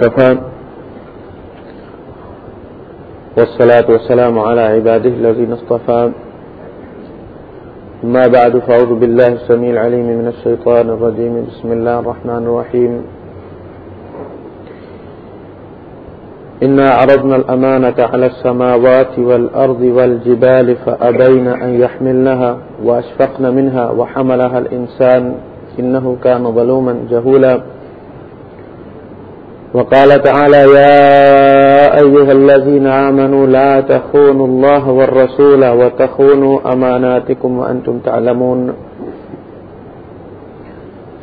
كفى والصلاة والسلام على عباده الذين اصطفى. ما بعد، فأعوذ بالله السميع العليم من الشيطان الرجيم. بسم الله الرحمن الرحيم. إنا عرضنا الأمانة على السماوات والأرض والجبال فأبين أن يحملنها وأشفقن منها وحملها الإنسان إنه كان ظلوما جهولا. وقال تعالى يا أيها الذين آمنوا لا تخونوا الله والرسول وتخونوا أماناتكم وأنتم تعلمون.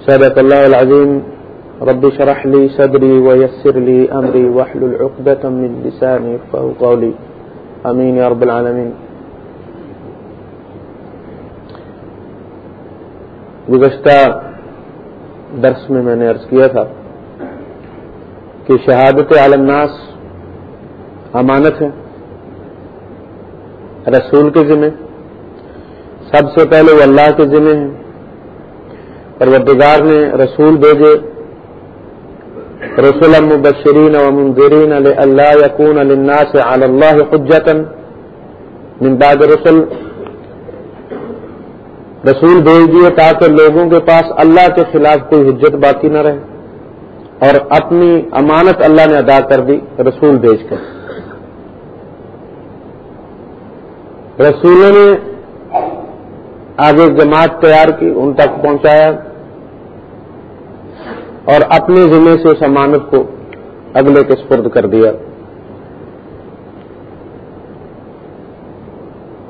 صدق الله العظيم. رب شرح لي صدري ويسر لي أمري وحل العقدة من لساني فهو قولي. أمين يا رب العالمين. گزشتہ درس میں میں نے عرض کیا تھا کہ شہادت عالم ناس امانت ہے، رسول کے ذمہ سب سے پہلے وہ اللہ کے ذمہ ہیں۔ پروردگار نے رسول بھیجے۔ رسول مبشرین و منظرین علی اللہ یقون الناس علی اللہ حجتن من بعد رسول رسول بھیج دیے تاکہ لوگوں کے پاس اللہ کے خلاف کوئی حجت باقی نہ رہے۔ اور اپنی امانت اللہ نے ادا کر دی، رسول بھیج کر۔ رسولوں نے آگے جماعت تیار کی، ان تک پہنچایا اور اپنے ذمے سے اس امانت کو اگلے کے سپرد کر دیا۔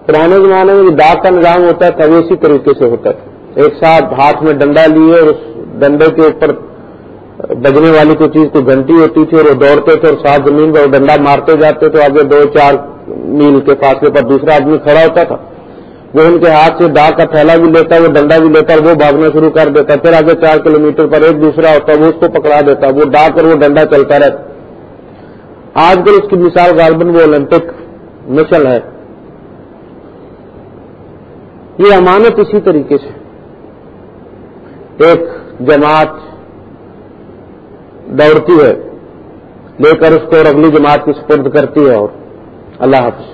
پرانے زمانے میں جو ڈاک کا نظام ہوتا تھا، وہ اسی طریقے سے ہوتا تھا۔ ایک ساتھ ہاتھ میں ڈنڈا لیے اور اس ڈنڈے کے اوپر بجنے والی کوئی چیز، کوئی گھنٹی ہوتی تھی اور وہ دوڑتے تھے اور ساتھ زمین پر وہ ڈنڈا مارتے جاتے تو آگے دو، چار میل کے فاصلے پر دوسرا آدمی کھڑا ہوتا تھا۔ وہ ان کے ہاتھ سے ڈاک کا تھیلا بھی لیتا، وہ ڈنڈا بھی لیتا وہ بھاگنا شروع کر دیتا۔ پھر آگے چار کلومیٹر پر ایک دوسرا ہوتا، وہ اس کو پکڑا دیتا، وہ ڈاک اور وہ ڈنڈا چلتا رہتا۔ آج کل اس کی مثال غالباً وہ اولمپک مشل ہے۔ یہ امانت اسی طریقے سے ایک جماعت دوڑتی ہے، لے کر اس کو اور اگلی جماعت کی سپرد کرتی ہے اور۔ اللہ حافظ۔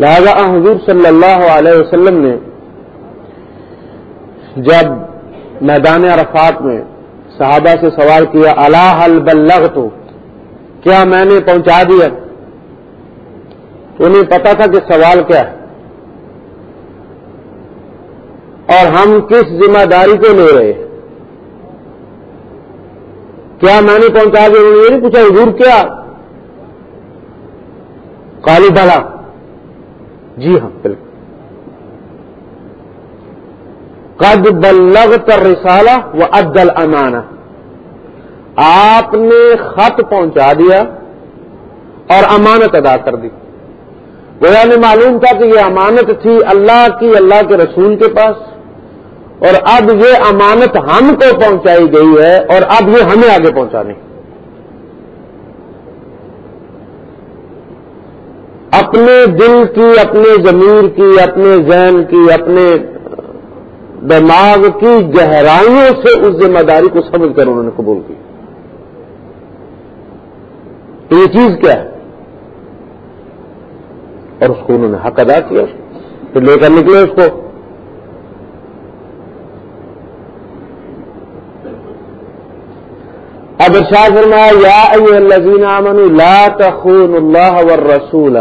لہذا حضور صلی اللہ علیہ وسلم نے جب میدان عرفات میں صحابہ سے سوال کیا اللہ البلغ تو کیا میں نے پہنچا دیا؟ انہیں پتا تھا کہ سوال کیا ہے۔ اور ہم کس ذمہ داری کو لے رہے ہیں؟ کیا میں نے پہنچا دیا یہ نہیں پوچھا، حضور کیا؟ کالی بلا۔ جی ہاں بالکل۔ قد بلغ تر رسالہ و عدل امانہ آپ نے خط پہنچا دیا اور امانت ادا کر دی۔ گویا نے معلوم تھا کہ یہ امانت تھی اللہ کی، اللہ کے رسول کے پاس۔ اور اب یہ امانت ہم کو پہنچائی گئی ہے اور اب یہ ہمیں آگے پہنچانی اپنے دل کی، اپنے ضمیر کی، اپنے ذہن کی، اپنے دماغ کی گہرائیوں سے اس ذمہ داری کو سمجھ کر انہوں نے قبول کی۔ تو یہ چیز کیا ہے؟ اور اس کو انہوں نے حق ادا کیا۔ پھر لے کر نکلے اس کو۔ اب ارشاد فرمایا، یا ایوہ الذین آمنوا لا تخون اللہ والرسول.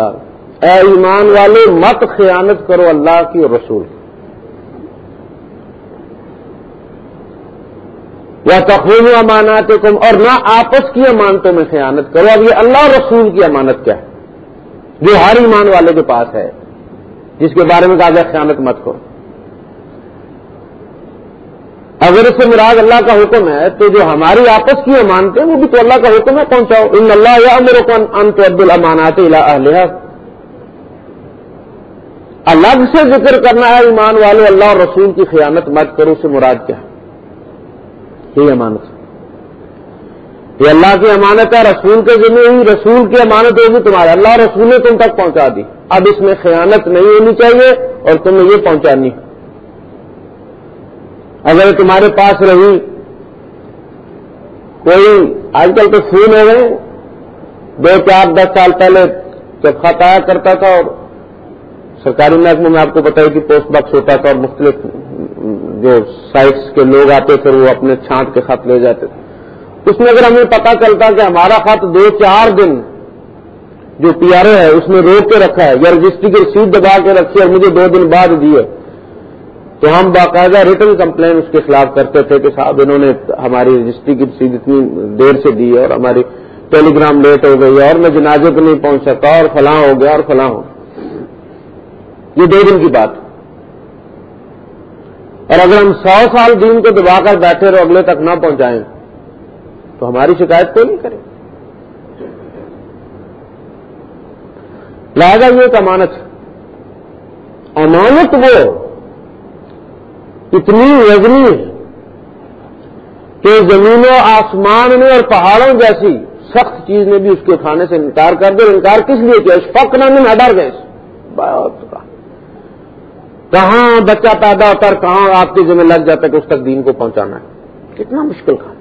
اے ایمان والے مت خیانت کرو اللہ کی اور رسول یا تخون امانات اور نہ آپس کی امانتوں میں خیانت کرو. اب یہ اللہ رسول کی امانت کیا ہے؟ جو ہر ایمان والے کے پاس ہے، جس کے بارے میں کہا جائے خیانت مت کرو. اگر اس سے مراد اللہ کا حکم ہے تو جو ہماری آپس کی امانتیں وہ بھی تو اللہ کا حکم ہے پہنچاؤ ان اللہ یا میرے کو انت عبد المانات الگ سے ذکر کرنا ہے، ایمان والے، اللہ اور رسول کی خیانت مت کرو سے مراد کیا یہ امانت۔ یہ اللہ کی امانت ہے، رسول کے ذمہ ہی رسول کی امانت ہوگی تمہارے۔ اللہ رسول نے تم تک پہنچا دی۔ اب اس میں خیانت نہیں ہونی چاہیے اور تمہیں یہ پہنچانی اگر تمہارے پاس رہی کوئی، آج کل تو فون ہو گئے، دو چار دس سال پہلے جب خط آیا کرتا تھا اور سرکاری محکموں میں آپ کو بتایا کہ پوسٹ باکس ہوتا تھا اور مختلف جو سائٹس کے لوگ آتے تھے، وہ اپنے چھانٹ کے خط لے جاتے تھے۔ اس میں اگر ہمیں پتا چلتا کہ ہمارا خط دو چار دن جو پی آر اے ہے، اس نے روک کے رکھا ہے، یا رجسٹری کی رسید دبا کے رکھی اور مجھے دو دن بعد دیے تو ہم باقاعدہ ریٹرن کمپلین اس کے خلاف کرتے تھے کہ صاحب انہوں نے ہماری رجسٹری کی رسید اتنی دیر سے دی ہے اور ہماری ٹیلی گرام لیٹ ہو گئی اور میں جنازے کو نہیں پہنچ سکا اور فلاں ہو گیا اور فلاں ہو یہ دو دن کی بات۔ اور اگر ہم سو سال دین کو دبا کر بیٹھے اور اگلے تک نہ پہنچائیں تو ہماری شکایت کوئی نہیں کرے۔ لہذا یہ ایک امانت امانت وہ اتنی وزنی ہے کہ زمینوں، آسمان میں اور پہاڑوں جیسی سخت چیز نے بھی اس کے اٹھانے سے انکار کر دیا۔ انکار کس لیے کیا؟ اس فک نہ میں گئے۔ بہت کہاں بچہ پیدا ہوتا ہے کہاں آپ کی ذمہ لگ جاتا ہے کہ اس تک دین کو پہنچانا ہے؟ کتنا مشکل کام۔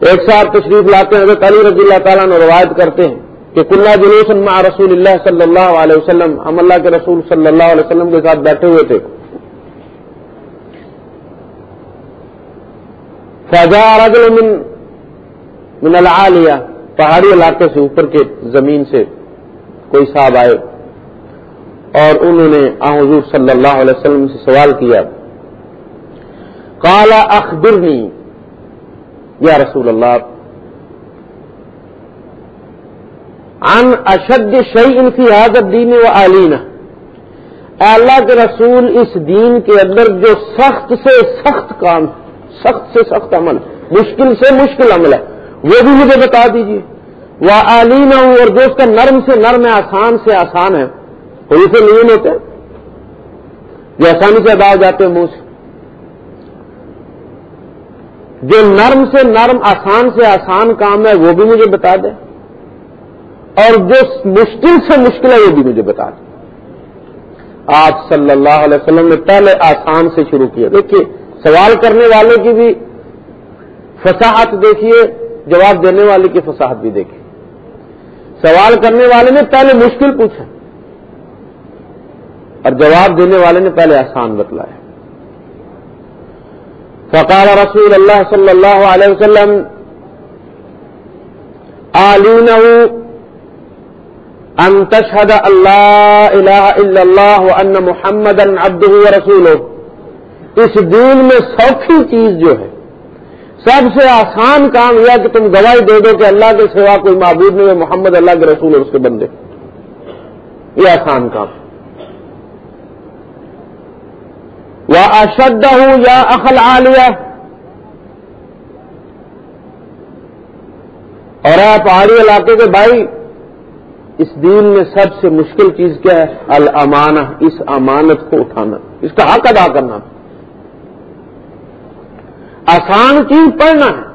ایک ساتھ تشریف لاتے ہیں، حضرت علی رضی اللہ تعالیٰ نے روایت کرتے ہیں۔ کہ کلّا جلوس مع رسول اللہ صلی اللہ علیہ وسلم، ہم اللہ کے رسول صلی اللہ علیہ وسلم کے ساتھ بیٹھے ہوئے تھے۔ فضا رجل من من العالیہ پہاڑی علاقے سے اوپر کے زمین سے کوئی صاحب آئے اور انہوں نے حضور صلی اللہ علیہ وسلم سے سوال کیا۔ کالا اخبرنی، یا رسول اللہ ان اشد شعی ان کی حاضر دین و علین اللہ کے رسول، اس دین کے اندر جو سخت سے سخت کام، سخت سے سخت عمل، مشکل سے مشکل عمل ہے، وہ بھی مجھے بتا دیجیے وہ علین ہوں اور جو اس کا نرم سے نرم ہے، آسان سے آسان ہے کوئی سے نہیں ہوتے جو آسانی سے ادا ہو جاتے ہیں منہ سے۔ جو نرم سے نرم، آسان سے آسان کام ہے، وہ بھی مجھے بتا دیں اور جو مشکل سے مشکل ہے وہ بھی مجھے بتا دیں۔ آپ صلی اللہ علیہ وسلم نے پہلے آسان سے شروع کیا دیکھیے، سوال کرنے والے کی بھی فصاحت دیکھیے، جواب دینے والے کی فصاحت بھی دیکھیے۔ سوال کرنے والے نے پہلے مشکل پوچھا۔ اور جواب دینے والے نے پہلے آسان بتلایا۔ فقال رسول اللہ صلی اللہ علیہ وسلم ان تشهد اللہ الہ الا اللہ وان محمد عبده ورسوله. اس دین میں سوکھی چیز جو ہے، سب سے آسان کام یہ کہ تم گواہی دے دو کہ اللہ کے سوا کوئی معبود نہیں ہے، محمد اللہ کے رسول اور اس کے بندے۔ یہ آسان کام۔ وہ اشد ہوں یا اخل عالیہ اور آپ پہاڑی علاقے کے بھائی اس دین میں سب سے مشکل چیز کیا ہے؟ الامانہ، اس امانت کو اٹھانا، اس کا حق ادا کرنا۔ آسان چیز پڑھنا ہے۔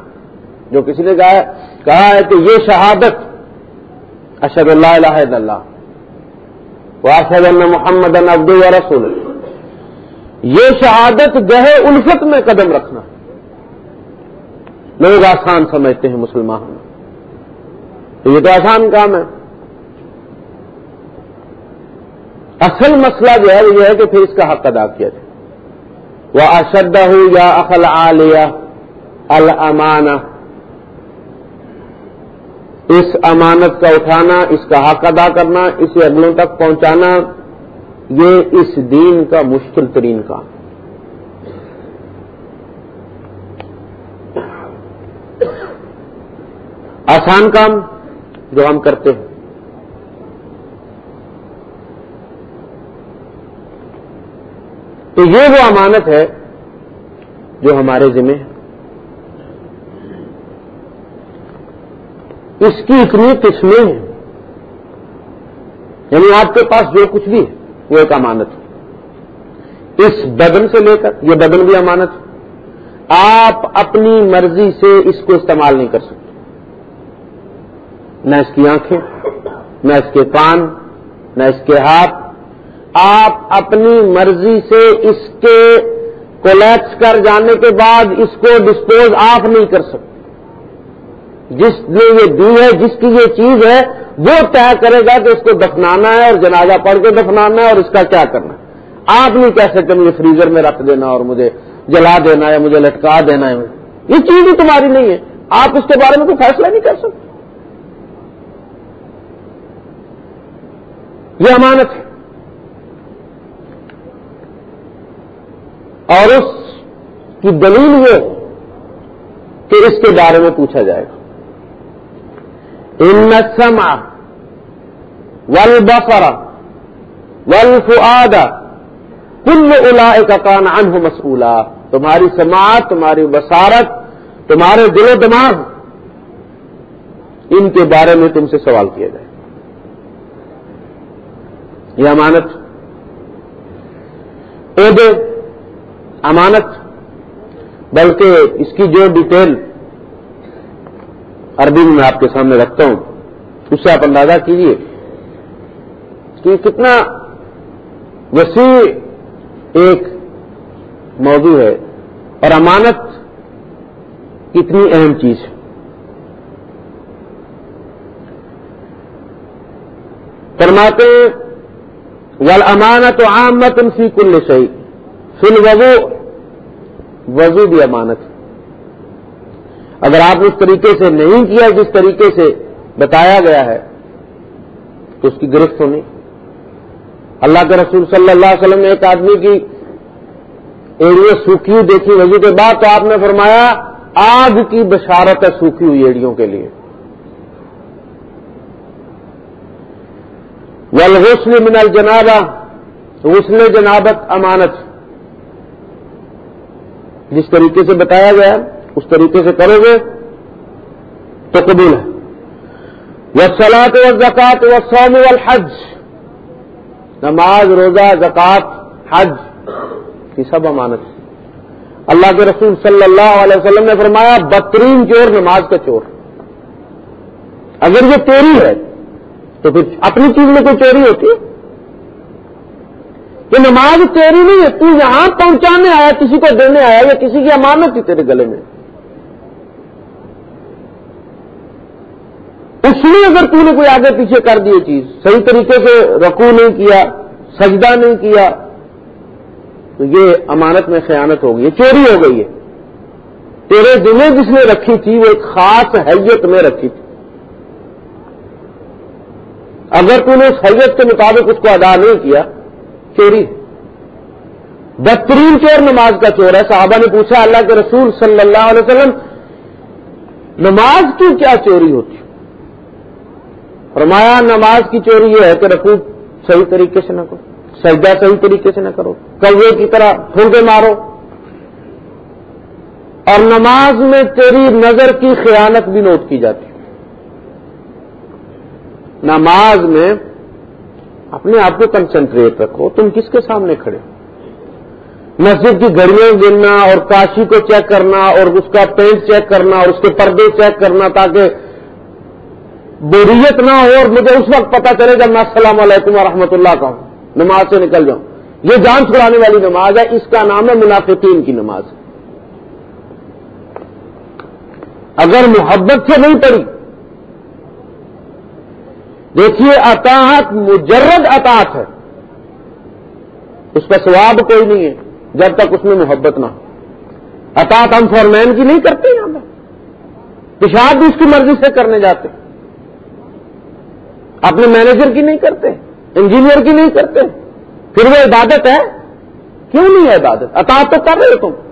جو کسی نے کہا کہا ہے کہ یہ شہادت اشد اللہ الہ اللہ وہ اشد اللہ محمد ابد رسول یہ شہادت گہے الفت میں قدم رکھنا لوگ آسان سمجھتے ہیں مسلمان۔ تو یہ تو آسان کام ہے۔ اصل مسئلہ جو ہے وہ یہ ہے کہ پھر اس کا حق ادا کیا جائے۔ وہ اشدہ ہو یا اخل عالیہ الامانہ اس امانت کا اٹھانا، اس کا حق ادا کرنا، اسے اگلوں تک پہنچانا، یہ اس دین کا مشکل ترین کام۔ آسان کام جو ہم کرتے ہیں۔ تو یہ وہ امانت ہے جو ہمارے ذمہ ہے۔ اس کی اتنی قسمیں ہیں۔ یعنی آپ کے پاس جو کچھ بھی ہے، وہ ایک امانت ہے۔ اس بدن سے لے کر، یہ بدن بھی امانت ہے۔ آپ اپنی مرضی سے اس کو استعمال نہیں کر سکتے۔ نہ اس کی آنکھیں، نہ اس کے کان، نہ اس کے ہاتھ آپ اپنی مرضی سے اس کے کولیکس کر جانے کے بعد اس کو ڈسپوز آف نہیں کر سکتے۔ جس نے یہ دی ہے، جس کی یہ چیز ہے، وہ طے کرے گا کہ اس کو دفنانا ہے اور جنازہ پڑھ کے دفنانا ہے اور اس کا کیا کرنا ہے۔ آپ نہیں کہہ سکتے، مجھے فریزر میں رکھ دینا اور مجھے جلا دینا ہے، مجھے لٹکا دینا ہے۔ یہ چیز ہی تمہاری نہیں ہے۔ آپ اس کے بارے میں کوئی فیصلہ نہیں کر سکتے۔ یہ امانت ہے۔ اور اس کی دلیل یہ کہ اس کے بارے میں پوچھا جائے گا۔ ان السمع والبصر والفؤاد كل اولئك كان عنه مسؤولا تمہاری سماعت، تمہاری بصارت، تمہارے دل و دماغ، ان کے بارے میں تم سے سوال کیا جائے۔ یہ امانت۔ عہدے امانت، بلکہ اس کی جو ڈیٹیل عربی میں آپ کے سامنے رکھتا ہوں، اس سے آپ اندازہ کیجیے کہ کتنا وسیع ایک موضوع ہے اور امانت کتنی اہم چیز ہے۔ فرماتے ول امانت عامت ان سی کل صحیح فل وضو وضو بھی امانت ہے۔ اگر آپ اس طریقے سے نہیں کیا، جس طریقے سے بتایا گیا ہے، تو اس کی گرفت ہونی اللہ کے رسول صلی اللہ علیہ وسلم نے ایک آدمی کی ایڑیاں سوکھی ہوئی دیکھی وضو کے بعد، تو آپ نے فرمایا، آگ کی بشارت ہے سوکھی ہوئی ایڑیوں کے لیے۔ ولغسل من الجنابہ غسل جنابت امانت۔ جس طریقے سے بتایا گیا، اس طریقے سے کرو گے تو قبول ہے۔ وہ سلاط و زکات و سوم الحج نماز، روزہ زکات حج کی سب امانت اللہ کے رسول صلی اللہ علیہ وسلم نے فرمایا بہترین چور نماز کا چور۔ اگر یہ چوری ہے، تو پھر اپنی چیز میں کوئی چوری ہوتی؟ ہے کہ نماز چوری نہیں ہے، تو یہاں پہنچانے آیا، کسی کو دینے آیا، یا کسی کی امانت تھی تیرے گلے میں؟ اس لیے اگر تو نے کوئی آگے پیچھے کر دی چیز، صحیح طریقے سے رکو نہیں کیا، سجدہ نہیں کیا، تو یہ امانت میں خیانت ہو گئی چوری ہو گئی ہے۔ تیرے دلیں جس نے رکھی تھی، وہ ایک خاص حیت میں رکھی تھی۔ اگر تو نے اس حیت کے مطابق اس کو ادا نہیں کیا چوری۔ بہترین چور نماز کا چور ہے۔ صحابہ نے پوچھا، اللہ کے رسول صلی اللہ علیہ وسلم، نماز کی کیا چوری ہوتی؟ فرمایا، نماز کی چوری یہ ہے کہ رکو صحیح طریقے سے نہ کرو، سجدہ صحیح طریقے سے نہ کرو کوے کی طرح پھونکے مارو۔ اور نماز میں تیری نظر کی خیانت بھی نوٹ کی جاتی۔ نماز میں اپنے آپ کو کنسنٹریٹ رکھو۔ تم کس کے سامنے کھڑے؟ مسجد کی گھڑیاں گننا اور کاشی کو چیک کرنا اور اس کا پینٹ چیک کرنا اور اس کے پردے چیک کرنا تاکہ بوریت نہ ہو اور مجھے اس وقت پتا چلے جب میں السلام علیکم ورحمۃ اللہ کا ہوں۔ نماز سے نکل جاؤں۔ یہ جان چھڑانے والی نماز ہے۔ اس کا نام ہے منافقین کی نماز۔ اگر محبت سے نہیں پڑی دیکھیے اطاعت مجرد اطاعت ہے۔ اس کا ثواب کوئی نہیں ہے، جب تک اس میں محبت نہ ہو۔ اطاعت ہم فورمین کی نہیں کرتے یہاں پہ پیشاب بھی اس کی مرضی سے کرنے جاتے۔ اپنے مینیجر کی نہیں کرتے، انجینئر کی نہیں کرتے۔ پھر وہ عبادت ہے؟ کیوں نہیں ہے عبادت؟ اطاعت تو کر رہے تم۔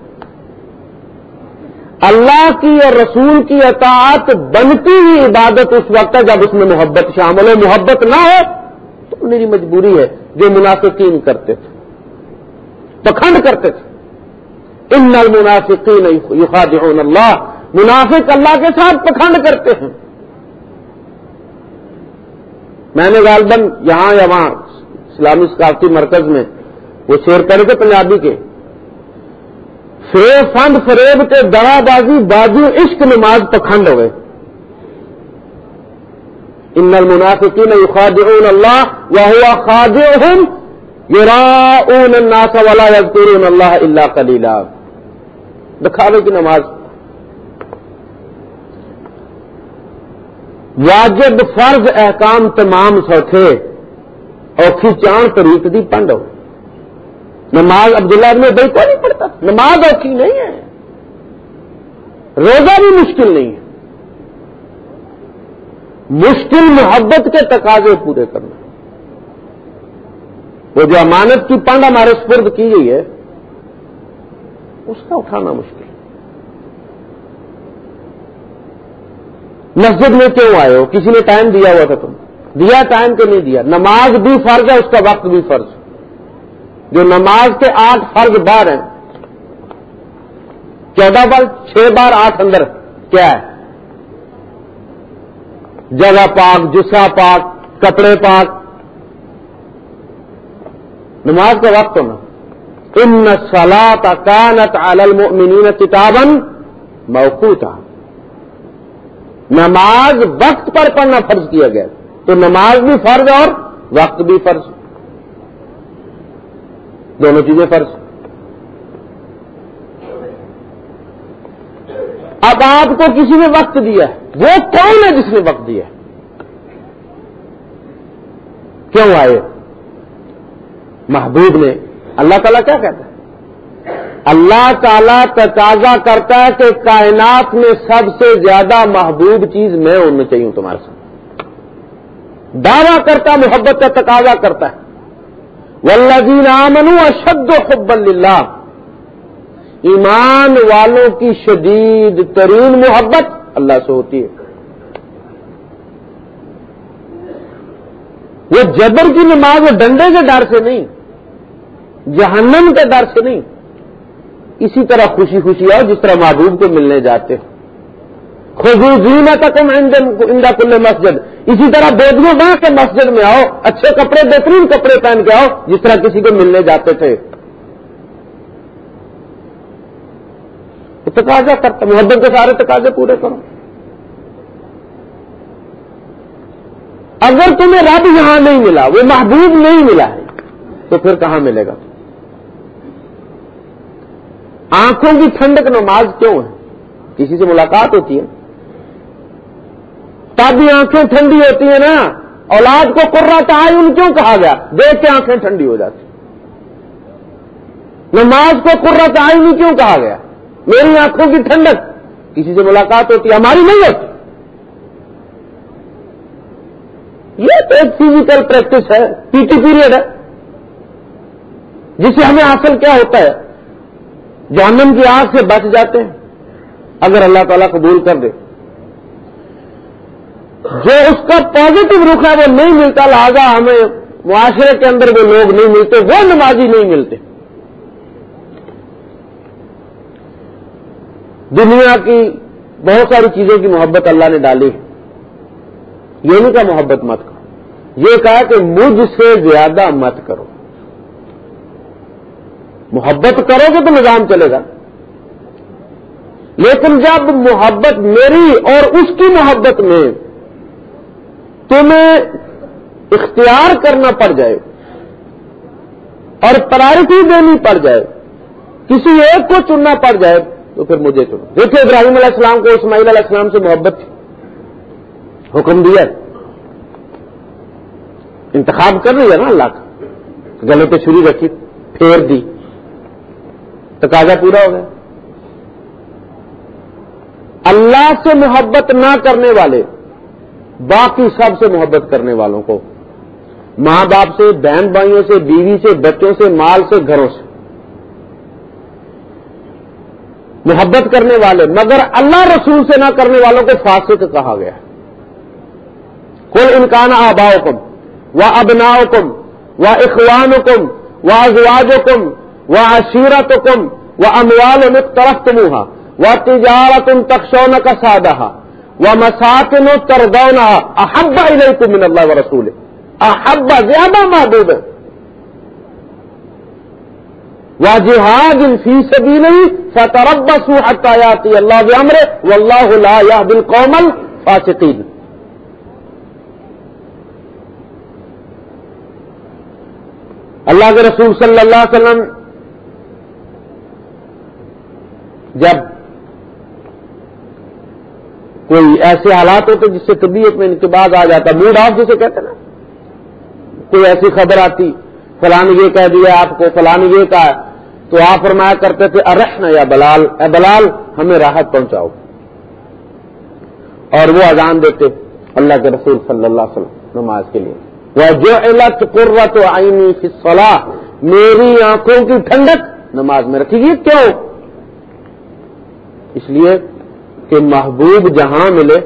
اللہ کی اور رسول کی اطاعت بنتی ہوئی عبادت اس وقت ہے جب اس میں محبت شامل ہو۔ محبت نہ ہو تو میری مجبوری ہے جو منافقین کرتے تھے۔ پکھنڈ کرتے تھے۔ ان نل منافقین اللہ۔ منافق اللہ کے ساتھ پکھنڈ کرتے ہیں۔ میں نے غالباً یہاں یا وہاں اسلامی ثقافتی مرکز میں وہ شیر کرے تھے پنجابی کے۔ فریب فند فریب کے دڑا بازی بازو عشق نماز پکھنڈ ہوئے۔ ان المنافقین یخادعون اللہ وهو خادعهم یہ را والا یزکرون اللہ اللہ کلیلہ دکھاوے کی نماز۔ واجب فرض احکام تمام سوکھے اوکھی چان طریق دی پنڈ ہو نماز عبداللہ میں بھائی کو نہیں پڑتا نماز اوکھی نہیں ہے۔ روزہ بھی مشکل نہیں ہے۔ مشکل محبت کے تقاضے پورے کرنا۔ وہ جو امانت کی پنڈ ہمارے سپرد کی گئی ہے، اس کا اٹھانا مشکل۔ مسجد میں کیوں آئے ہو؟ کسی نے ٹائم دیا ہوا تھا تم؟ دیا ٹائم کہ نہیں دیا۔ نماز بھی فرض ہے، اس کا وقت بھی فرض جو نماز کے آٹھ فرض بار ہیں، چودہ بار، چھ بار آٹھ اندر کیا ہے؟ جگہ پاک جسا پاک، کپڑے پاک۔ نماز کا وقت ہونا۔ ان سلا کانت المؤمنین کتابن موقو تھا نماز وقت پر پڑھنا فرض کیا گیا۔ تو نماز بھی فرض اور وقت بھی فرض۔ دونوں چیزیں فرض۔ اب آپ کو کسی نے وقت دیا وہ کون ہے جس نے وقت دیا کیوں آئے؟ محبوب نے۔ اللہ تعالیٰ کیا کہتا ہے؟ اللہ تعالی تقاضا کرتا ہے کہ کائنات میں سب سے زیادہ محبوب چیز میں ان میں چاہیے تمہارے ساتھ۔ دعویٰ کرتا محبت کا تقاضا کرتا ہے۔ ولزین آمن اشد حب اللہ ایمان والوں کی شدید ترین محبت اللہ سے ہوتی ہے۔ وہ جبر کی نماز وہ ڈنڈے کے ڈر سے نہیں، جہنم کے ڈر سے نہیں۔ اسی طرح خوشی خوشی آؤ، جس طرح محبوب کو ملنے جاتے خزوزین تکم اندا کل مسجد. اسی طرح بیدیوں وہاں کے مسجد میں آؤ، اچھے کپڑے، بہترین کپڑے پہن کے آؤ، جس طرح کسی کو ملنے جاتے تھے۔ تقاضا کرتا محبت کے سارے تقاضے پورے کرو۔ اگر تمہیں رب یہاں نہیں ملا، وہ محبوب نہیں ملا ہے، تو پھر کہاں ملے گا؟ آنکھوں کی ٹھنڈک نماز کیوں ہے؟ کسی سے ملاقات ہوتی ہے؟ تب بھی آنکھیں ٹھنڈی ہوتی ہیں نا؟ اولاد کو کرا تعین کیوں کہا گیا؟ دیکھ کے آنکھیں ٹھنڈی ہو جاتی نماز کو کرا تعین کیوں کہا گیا؟ میری آنکھوں کی ٹھنڈک۔ کسی سے ملاقات ہوتی ہے، ہماری نہیں ہوتی۔ یہ تو ایک فزیکل پریکٹس ہے پی ٹی پیریڈ ہے۔ جسے ہمیں حاصل کیا ہوتا ہے۔ جہنم کی آگ سے بچ جاتے ہیں۔ اگر اللہ تعالیٰ قبول کر دے۔ جو اس کا پازیٹو رخ ہے وہ نہیں ملتا، لہذا ہمیں معاشرے کے اندر وہ لوگ نہیں ملتے، وہ نمازی نہیں ملتے۔ دنیا کی بہت ساری چیزوں کی محبت اللہ نے ڈالی یہ نہیں کہا محبت مت کرو، یہ کہا کہ مجھ سے زیادہ مت کرو۔ محبت کرو گے تو نظام چلے گا۔ لیکن جب محبت میری اور اس کی محبت میں تمہیں اختیار کرنا پڑ جائے اور پرائرٹی دینی پڑ جائے، کسی ایک کو چننا پڑ جائے تو پھر مجھے چنو۔ دیکھیں ابراہیم علیہ السلام کو اسماعیل علیہ السلام سے محبت تھی۔ حکم دیا۔ انتخاب کر رہی ہے نا اللہ کا۔ گلے پہ چھری رکھی، پھیر دی۔ تقاضا پورا ہو گیا۔ اللہ سے محبت نہ کرنے والے باقی سب سے محبت کرنے والوں کو۔ ماں باپ سے، بہن بھائیوں سے، بیوی سے، بچوں سے، مال سے، گھروں سے۔ محبت کرنے والے، مگر اللہ رسول سے نہ کرنے والوں کو فاسق کہا گیا۔ کوئی انکان آباؤ کم و ابناؤ کم و اخوان کم و ازواج کم وہ عشیرت کم وہ اموال ترخت منہا وہ تجارت ان تخشون کا سادہ وہ مساکن تردونا احبا الیکم من اللہ و رسول احبا زیادہ محبوب ہے وہ جہاد فی سبھی نہیں فتربس حتیاتی اللہ عمر و اللہ لا بالقومل فاسقین اللہ کے رسول صلی اللہ علیہ وسلم جب کوئی ایسے حالات ہوتے جس سے طبیعت میں انقباز آ جاتا موڈ آف جسے کہتے نا۔ کوئی ایسی خبر آتی فلان یہ کہہ دیا، آپ کو فلان یہ کہا۔ تو آپ فرمایا کرتے تھے ارحنا یا بلال، اے بلال، ہمیں راحت پہنچاؤ۔ اور وہ اذان دیتے اللہ کے رسول صلی اللہ علیہ وسلم نماز کے لیے۔ وہ جو علت قرت آئینی فصلاح میری آنکھوں کی ٹھنڈک نماز میں رکھی گی کیوں؟ اس لیے کہ محبوب جہاں ملے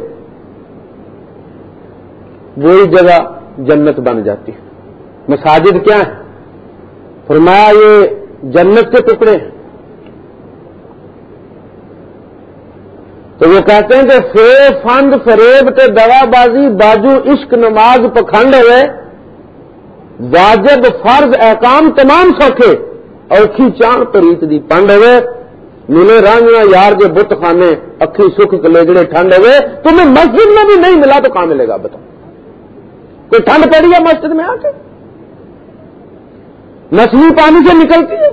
وہی جگہ جنت بن جاتی ہے۔ مساجد کیا ہے فرمایا یہ جنت کے ٹکڑے ہیں۔ تو وہ کہتے ہیں کہ فے فند فریب کے دوا بازی باجو عشق نماز پکھنڈ ہوئے، واجب فرض احکام تمام سوکھے اوکھی چاند پریت دی پنڈ ہوئے۔ ملے رانگیاں یار کے بت خانے، اکھی سکھ کلیجڑے ٹھنڈ ہوئے، تمہیں مسجد میں بھی نہیں ملا تو کہاں ملے گا، بتاؤ۔ کوئی ٹھنڈ پڑی ہے مسجد میں آ کے؟ نسلی پانی سے نکلتی ہے۔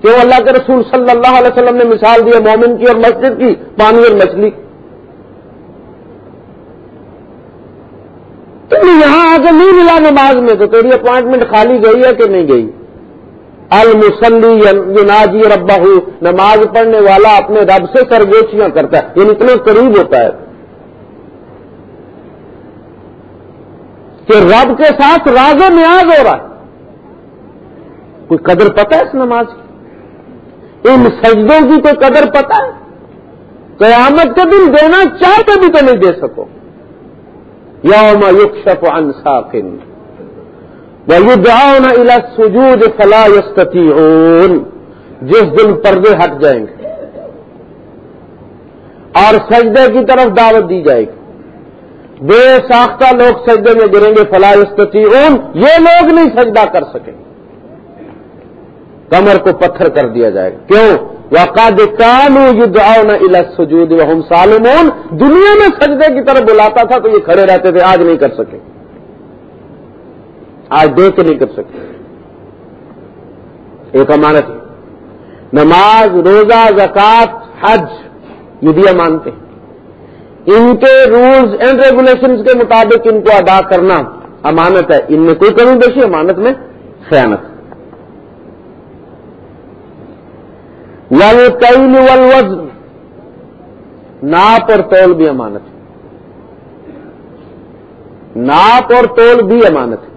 کیوں اللہ کے رسول صلی اللہ علیہ وسلم نے مثال دی مومن کی اور مسجد کی، پانی اور مچھلی تم یہاں آ کے نہیں ملا نماز میں تو تیری اپوائنٹمنٹ خالی گئی ہے کہ نہیں گئی؟ المسلی یناجی ربا نماز پڑھنے والا اپنے رب سے سرگوچیاں کرتا ہے یعنی اتنا قریب ہوتا ہے کہ رب کے ساتھ راز و نیاز ہو رہا ہے۔ کوئی قدر پتہ ہے اس نماز کی؟ ان سجدوں کی تو قدر پتا ہے؟ قیامت کے دن دینا چاہتے بھی تو نہیں دے سکو۔ یوم یکشف عن ساکن ویدعون الى السجود فلا جس دن پردے ہٹ جائیں گے اور سجدے کی طرف دعوت دی جائے گی۔ بے ساختہ لوگ سجدے میں گریں گے، فلا یستطیعون یہ لوگ نہیں سجدہ کر سکیں۔ کمر کو پتھر کر دیا جائے گا۔ کیوں؟ وقاد کانو یدعون الى السجود وهم سالمون۔ دنیا میں سجدے کی طرف بلاتا تھا تو یہ کھڑے رہتے تھے، آج نہیں کر سکے آج دیکھ نہیں کر سکے ایک امانت ہے۔ نماز، روزہ زکات حج، یہ بھی مانتے ہیں۔ ان کے رولز اینڈ ریگولیشنز کے مطابق ان کو ادا کرنا امانت ہے۔ ان میں کوئی کمی بیشی، امانت میں خیانت۔ والکیل والوزن۔ ناپ اور تول بھی امانت ہے۔ ناپ اور تول بھی امانت ہے۔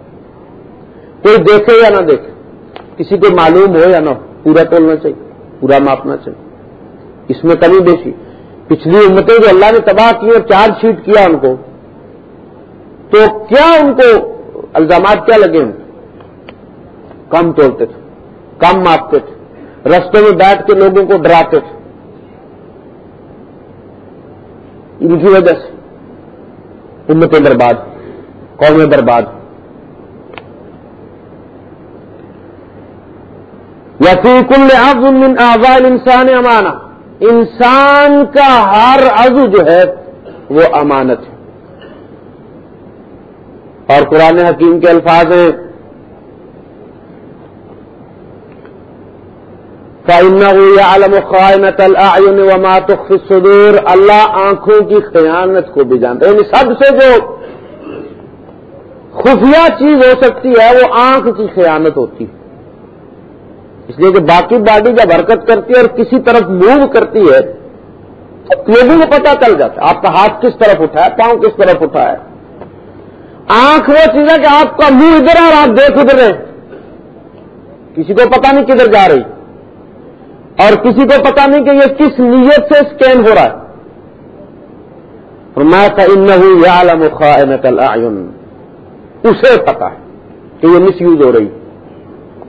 کوئی دیکھے یا نہ دیکھے، کسی کو معلوم ہو یا نہ ہو، پورا تولنا چاہیے، پورا ماپنا چاہیے۔ اس میں کمی بیشی۔ پچھلی امتیں جو اللہ نے تباہ کی اور چارج شیٹ کیا ان کو، تو کیا ان کو الزامات کیا لگے ان کم تولتے تھے، کم ماپتے تھے۔ رستے میں بیٹھ کے لوگوں کو ڈراتے تھے۔ ان کی وجہ سے امتیں برباد، قومیں برباد۔ یفیق العز من اعضاء انسان امانہ۔ انسان کا ہر عزو جو ہے، وہ امانت ہے۔ اور قرآن حکیم کے الفاظ ہیں۔ الْأَعْيُنِ وَمَا تُخْفِ الصُّدُورِ۔ اللہ آنکھوں کی خیانت کو بھی جانتا ہے۔ یعنی سب سے جو خفیہ چیز ہو سکتی ہے، وہ آنکھ کی خیانت ہوتی ہے۔ اس لیے کہ باقی باڈی جب حرکت کرتی ہے اور کسی طرف موو کرتی ہے، تو لوگوں کو پتا چل جاتا ہے، آپ کا ہاتھ کس طرف اٹھا ہے، پاؤں کس طرف اٹھا ہے۔ آنکھ وہ چیز ہے کہ آپ کا منہ ادھر ہے اور آپ دیکھ ادھر ہیں۔ کسی کو پتا نہیں کدھر جا رہی۔ اور کسی کو پتا نہیں کہ یہ کس نیت سے اسکین ہو رہا ہے۔ میں تھا ان اسے پتا ہے کہ یہ مس یوز ہو رہی۔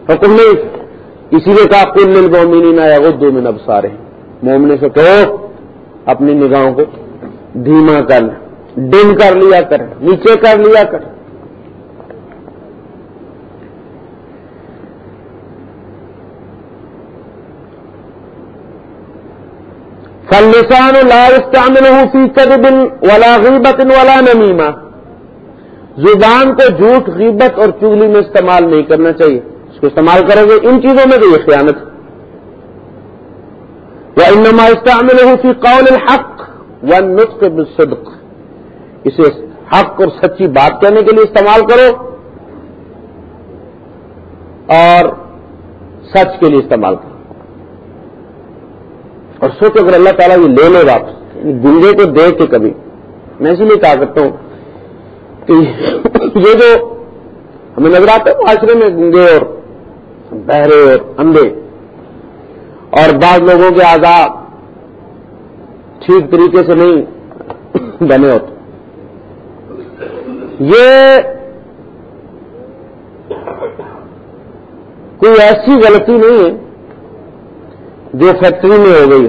حکم نہیں۔ اسی لیے کہا کل مل مومنی نہ دو من اب سارے سے کہو، اپنی نگاہوں کو دھیما کر ڈم کر لیا کر، نیچے کر لیا کر۔ فلسان لا استعمله في كذب ولا غيبة ولا نميمة زبان کو جھوٹ، غیبت اور چگلی میں استعمال نہیں کرنا چاہیے۔ اس کو استعمال کرو گے، ان چیزوں میں تو یہ خیانت یا انما استعمل فی قول الحق و نطق بالصدق۔ اسے حق اور سچی بات کہنے کے لیے استعمال کرو اور سچ کے لیے استعمال کرو۔ اور سوچو اگر اللہ تعالیٰ یہ لے لے واپس یعنی گنگے کو دیکھ کے کبھی۔ میں اسی لیے کہا کرتا ہوں کہ یہ جو ہمیں نظر آتا ہے معاشرے میں گنگے اور بہرے اور اندھے۔ اور بعض لوگوں کے آزاد ٹھیک طریقے سے نہیں بنے ہوتے۔ یہ کوئی ایسی غلطی نہیں ہے جو فیکٹری میں ہو گئی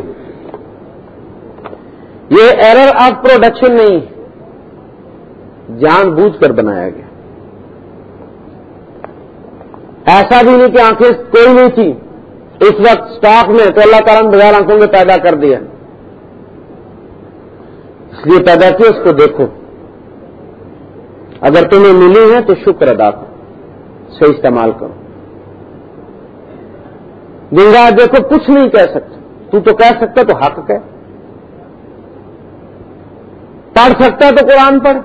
یہ ایرر آف پروڈکشن نہیں جان بوجھ کر بنایا گیا۔ ایسا بھی نہیں کہ آنکھیں کوئی نہیں تھی۔ اس وقت سٹاک میں تو اللہ تعالیٰ نے بغیر آنکھوں میں پیدا کر دیا۔ اس لیے پیدا کیا، اس کو دیکھو۔ اگر تمہیں ملی ہے تو شکر ادا کرو۔ صحیح استعمال کرو۔ گنگا، دیکھو، کچھ نہیں کہہ سکتا۔ تو تو کہہ سکتا تو حق کہ پڑھ سکتا ہے تو قرآن پڑھ۔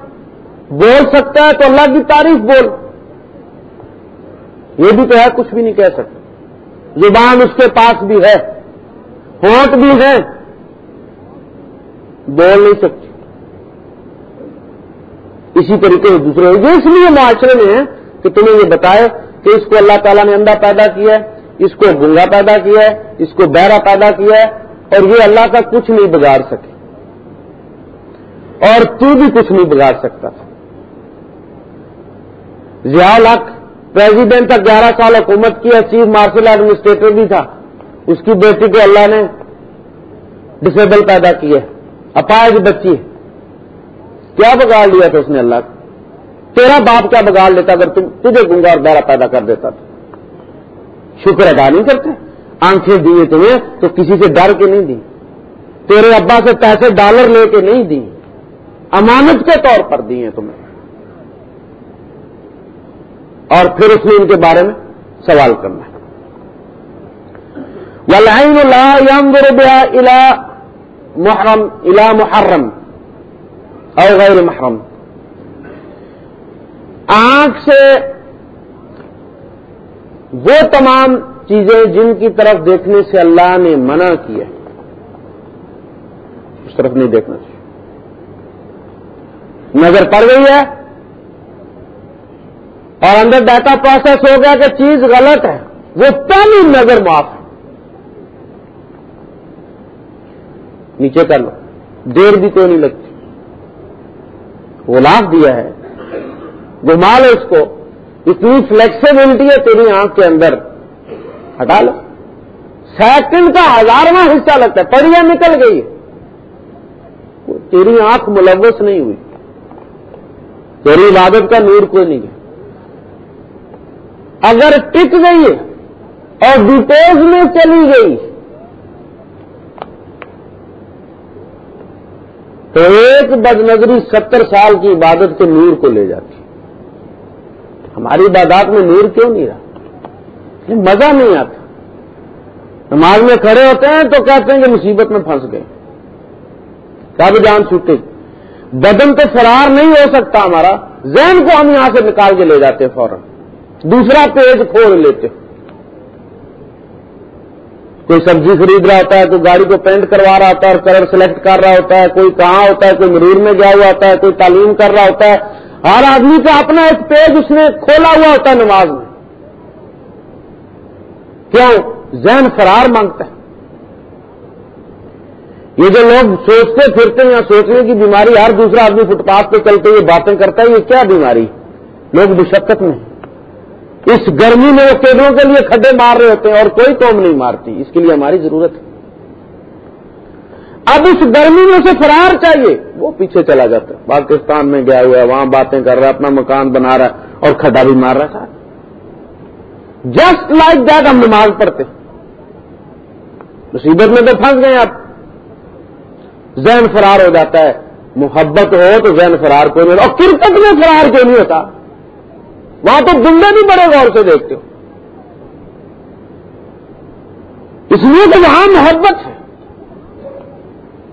بول سکتا ہے تو اللہ کی تعریف بول۔ یہ بھی تو ہے، کچھ بھی نہیں کہہ سکتا۔ زبان اس کے پاس بھی ہے، ہونٹ بھی ہے۔ بول نہیں سکتی۔ اسی طریقے سے دوسرے یہ اس لیے معاشرے میں ہے کہ تمہیں یہ بتائے کہ اس کو اللہ تعالیٰ نے اندھا پیدا کیا ہے، اس کو گنگا پیدا کیا ہے، اس کو بہرا پیدا کیا ہے، اور یہ اللہ کا کچھ نہیں بگاڑ سکے۔ اور تو بھی کچھ نہیں بگاڑ سکتا۔ ضیاء الحق پریزیڈنٹ تک گیارہ سال حکومت کی چیف مارشل ایڈمنسٹریٹر بھی تھا۔ اس کی بیٹی کو اللہ نے ڈسیبل پیدا کی ہے۔ اپائج بچی ہے۔ کیا بگاڑ لیا تھا اس نے اللہ تیرا باپ کیا بگاڑ لیتا اگر تم تجھے گنگا اور بہرا پیدا کر دیتا تو؟ شکر ادا نہیں کرتے؟ آنکھیں دیے تمہیں تو کسی سے ڈر کے نہیں دی۔ تیرے ابا سے پیسے ڈالر لے کے نہیں دی۔ امانت کے طور پر دیے تمہیں۔ اور پھر اس نے ان کے بارے میں سوال کرنا ہے۔ الا محرم الا محرم اور غیر محرم۔ آنکھ سے وہ تمام چیزیں جن کی طرف دیکھنے سے اللہ نے منع کیا اس طرف نہیں دیکھنا چاہیے۔ نظر پڑ گئی ہے اور اندر ڈاٹا پروسیس ہو گیا کہ چیز غلط ہے۔ وہ پہلی نظر معاف ہے۔ نیچے کر لو۔ دیر بھی کوئی نہیں لگتی۔ غلاف دیا ہے۔ گما لو اس کو۔ اتنی فلیکسیبلٹی ہے تیری آنکھ کے اندر۔ ہٹا لو۔ سیکنڈ کا ہزارواں حصہ لگتا ہے۔ پڑیا نکل گئی۔ تیری آنکھ ملوث نہیں ہوئی۔ تیری عبادت کا نور کوئی نہیں گیا اگر ٹک گئی اور ڈیٹیلز میں چلی گئی تو ایک بد نظری ستر سال کی عبادت کے نور کو لے جاتی ہماری عبادات میں نور کیوں نہیں رہا؟ مزہ نہیں آتا۔ نماز میں کھڑے ہوتے ہیں تو کہتے ہیں کہ مصیبت میں پھنس گئے۔ کب جان چھوٹے بدن تو فرار نہیں ہو سکتا ہمارا، ذہن کو ہم یہاں سے نکال کے لے جاتے فوراً۔ دوسرا پیج کھول لیتے۔ کوئی سبزی خرید رہا ہوتا ہے، کوئی گاڑی کو پینٹ کروا رہا ہوتا ہے اور کلر سلیکٹ کر رہا ہوتا ہے، کوئی کہاں ہوتا ہے، کوئی مرور میں گیا ہوا ہوتا ہے، کوئی تعلیم کر رہا ہوتا ہے۔ ہر آدمی کا اپنا ایک پیج اس نے کھولا ہوا ہوتا ہے نماز میں۔ کیوں؟ ذہن فرار مانگتا ہے۔ یہ جو لوگ سوچتے پھرتے ہیں یا سوچنے کی بیماری، ہر دوسرا آدمی فٹ پاتھ پہ چلتے ہوئے باتیں کرتا ہے، یہ کیا بیماری؟ لوگ مشقت میں اس گرمی میں وہ کیبلوں کے لیے کھڈے مار رہے ہوتے ہیں اور کوئی قوم نہیں مارتی، اس کے لیے ہماری ضرورت ہے۔ اب اس گرمی میں اسے فرار چاہیے، وہ پیچھے چلا جاتا ہے۔ پاکستان میں گیا ہوا ہے، وہاں باتیں کر رہا ہے، اپنا مکان بنا رہا ہے اور کھڈا بھی مار رہا تھا جسٹ لائک دیٹ ہم نماز پڑھتے مصیبت میں تو پھنس گئے آپ۔ ذہن فرار ہو جاتا ہے۔ محبت ہو تو ذہن فرار کوئی نہیں اور کرکٹ میں فرار کیوں نہیں ہوتا۔ وہاں تو گنڈے بھی بڑے غور سے دیکھتے ہو۔ اس لیے کہ وہاں محبت ہے۔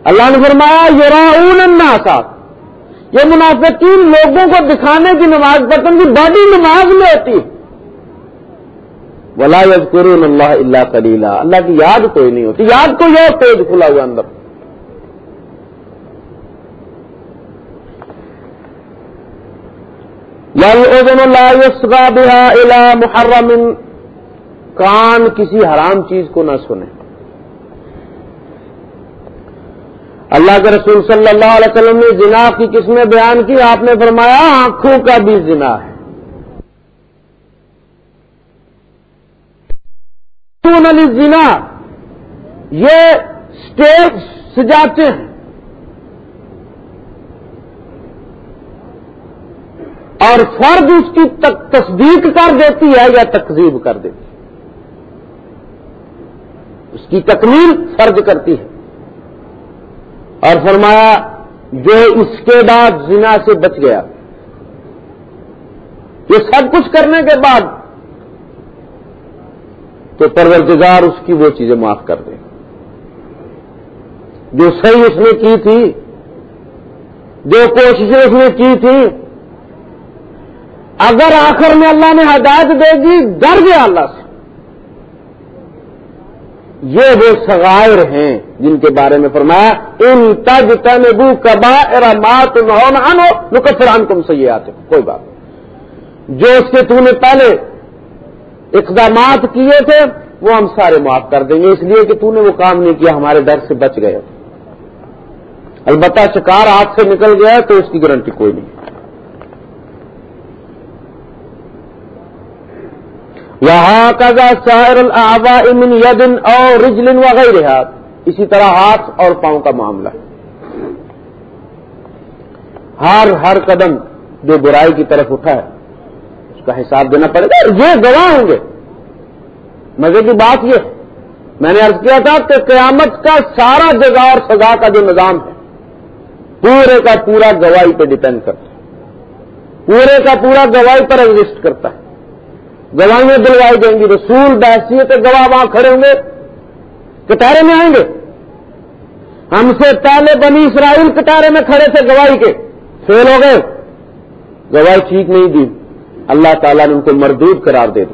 اللہ نے فرمایا یوراؤن الناس۔ یہ منافقین لوگوں کو دکھانے کی نماز پڑھتے کی بڑی نماز میں ہوتی ہے۔ ولا یذکرون اللہ اللہ کلیلہ اللہ کی یاد کوئی نہیں ہوتی، یاد کو یہ پیج کھلا ہوا اندر۔ یعنی اللہ محرم، کان کسی حرام چیز کو نہ سنے۔ اللہ کے رسول صلی اللہ علیہ وسلم نے زنا کی قسمیں بیان کی، آپ نے فرمایا آنکھوں کا بھی زنا ہے۔ زنا؟ یہ اسٹیج سجاتے ہیں۔ اور فرد اس کی تصدیق کر دیتی ہے یا تقزیب کر دیتی ہے؟ اس کی تکمیل فرض کرتی ہے۔ اور فرمایا، جو اس کے بعد زنا سے بچ گیا، یہ سب کچھ کرنے کے بعد، تو پرورتگار اس کی وہ چیزیں معاف کر دے۔ جو صحیح اس نے کی تھی، جو کوششیں اس نے کی تھی اگر آخر میں اللہ نے ہدایت دے گی ڈر گیا اللہ سے۔ یہ وہ سغائر ہیں جن کے بارے میں فرمایا، ان تج تنبو کبا ارمات نکفران تم سے یہ آتے کوئی بات جو اس کے تو نے پہلے اقدامات کیے تھے، وہ ہم سارے معاف کر دیں گے، اس لیے کہ تو نے وہ کام نہیں کیا، ہمارے ڈر سے بچ گئے۔ البتہ شکار ہاتھ سے نکل گیا تو اس کی گارنٹی کوئی نہیں یہاں کا سائر البا امن یدن اور رجلن وغیرہ اسی طرح ہاتھ اور پاؤں کا معاملہ. ہر ہر قدم جو برائی کی طرف اٹھا ہے، اس کا حساب دینا پڑے گا یہ گواہ ہوں گے۔ مزے کی بات یہ میں نے ارض کیا تھا کہ قیامت کا سارا جگہ اور سزا کا جو نظام ہے، پورے کا پورا گواہی پہ ڈپینڈ کرتا ہے۔ پورے کا پورا گواہی پر ایگزسٹ کرتا ہے۔ گواہیاں دلوائی جائیں گی، رسول بحثیت گواہ وہاں کھڑے ہوں گے کٹارے میں آئیں گے۔ ہم سے پہلے بنی اسرائیل کٹارے میں کھڑے تھے گواہی کے۔ فیل ہو گئے۔ گواہی ٹھیک نہیں دی۔ اللہ تعالیٰ نے ان کو مردود قرار دے دی۔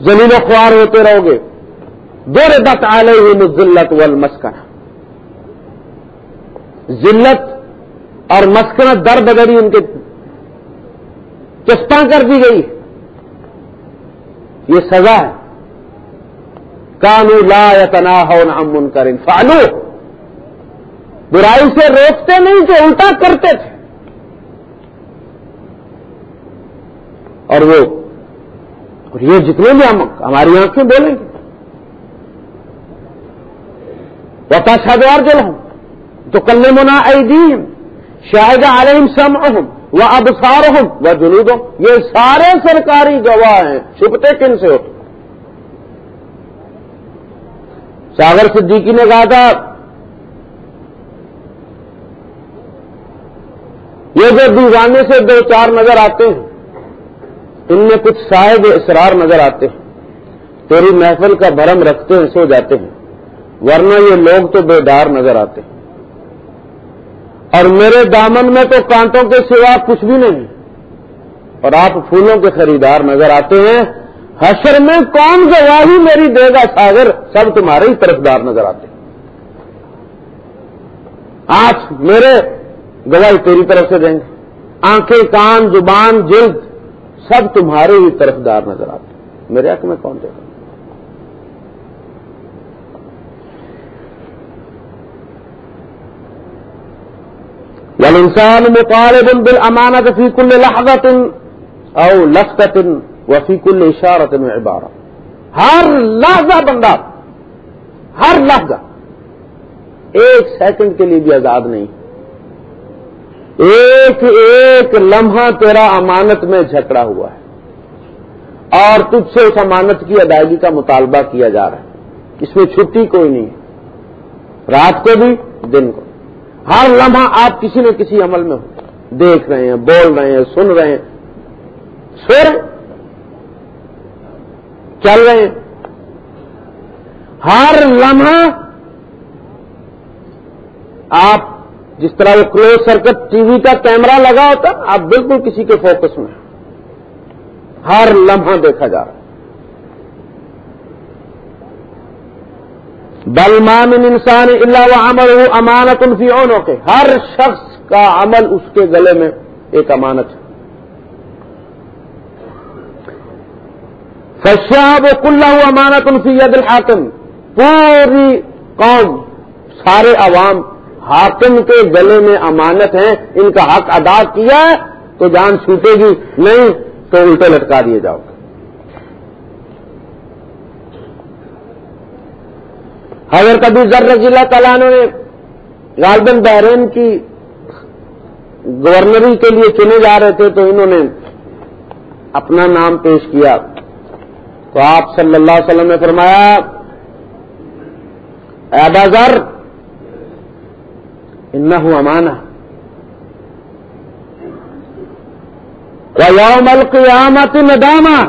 زمین خوار ہوتے رہو گے۔ دور بت آلے ہوئی ذلت والمسکنہ۔ ذلت اور مسکنہ در بدری ان کے چسپاں کر دی گئی؟ یہ سزا ہے۔ کانو لا یتنا ہو نہ کریں فالو برائی سے روکتے نہیں تو الٹا کرتے تھے۔ اور وہ اور یہ جتنے بھی ہم ہماری آنکھیں بولیں گے۔ وقت چھادوار جو ہوں تو کل منا ایدیم شاہد علیہم سمعہم وہ ابسار ہوں وہ جنوب یہ سارے سرکاری گواہ ہیں، چھپتے کن سے ہوتے ساگر صدیقی نے کہا تھا، یہ جو دیوانے سے دو چار نظر آتے ہیں، ان میں کچھ صاحب اسرار نظر آتے ہیں، تیری محفل کا بھرم رکھتے ہیں، سو جاتے ہیں، ورنہ یہ لوگ تو بے دار نظر آتے ہیں۔ اور میرے دامن میں تو کانٹوں کے سوا کچھ بھی نہیں۔ اور آپ پھولوں کے خریدار نظر آتے ہیں، حشر میں کون گواہی میری دے گا ساگر؟ سب تمہارے ہی طرفدار نظر آتے ہیں۔ آج میرے گواہی تیری طرف سے دیں گے۔ آنکھیں، کان، زبان، جلد، سب تمہارے ہی طرفدار نظر آتے ہیں۔ میرے حق میں کون دے گا؟ والانسان مطالب بالامانه في كل لحظه او لفتة وفي كل اشاره وعباره ہر لحظہ بندہ، ہر لحظہ ایک سیکنڈ کے لیے بھی آزاد نہیں۔ ایک ایک لمحہ تیرا امانت میں جھکڑا ہوا ہے۔ اور تجھ سے اس امانت کی ادائیگی کا مطالبہ کیا جا رہا ہے۔ اس میں چھٹی کوئی نہیں ہے۔ رات کو بھی، دن کو۔ ہر لمحہ آپ کسی نہ کسی عمل میں ہو دیکھ رہے ہیں، بول رہے ہیں، سن رہے ہیں۔ سو رہے چل رہے ہیں۔ ہر لمحہ آپ جس طرح وہ کلوز سرکٹ ٹی وی کا کیمرہ لگا ہوتا، آپ بالکل کسی کے فوکس میں ہر لمحہ دیکھا جا رہا بل بلمان انسان اللہ و عمل ہو امانت فی اونوں کے ہر شخص کا عمل اس کے گلے میں ایک امانت ہے۔ فشاب و کلّا امانت فی ید الحاکم۔ پوری قوم، سارے عوام حاکم کے گلے میں امانت ہیں، ان کا حق ادا کیا تو جان چھوٹے گی، نہیں تو الٹے لٹکا دیے جاؤ۔ گے اگر کبھی ذر رضی اللہ تعالیٰ نے غالبن بحرین کی گورنری کے لیے چنے جا رہے تھے تو انہوں نے اپنا نام پیش کیا۔ تو آپ صلی اللہ علیہ وسلم نے فرمایا ایبا ذر، انہو امانہ۔ یوم القیامت ندامہ۔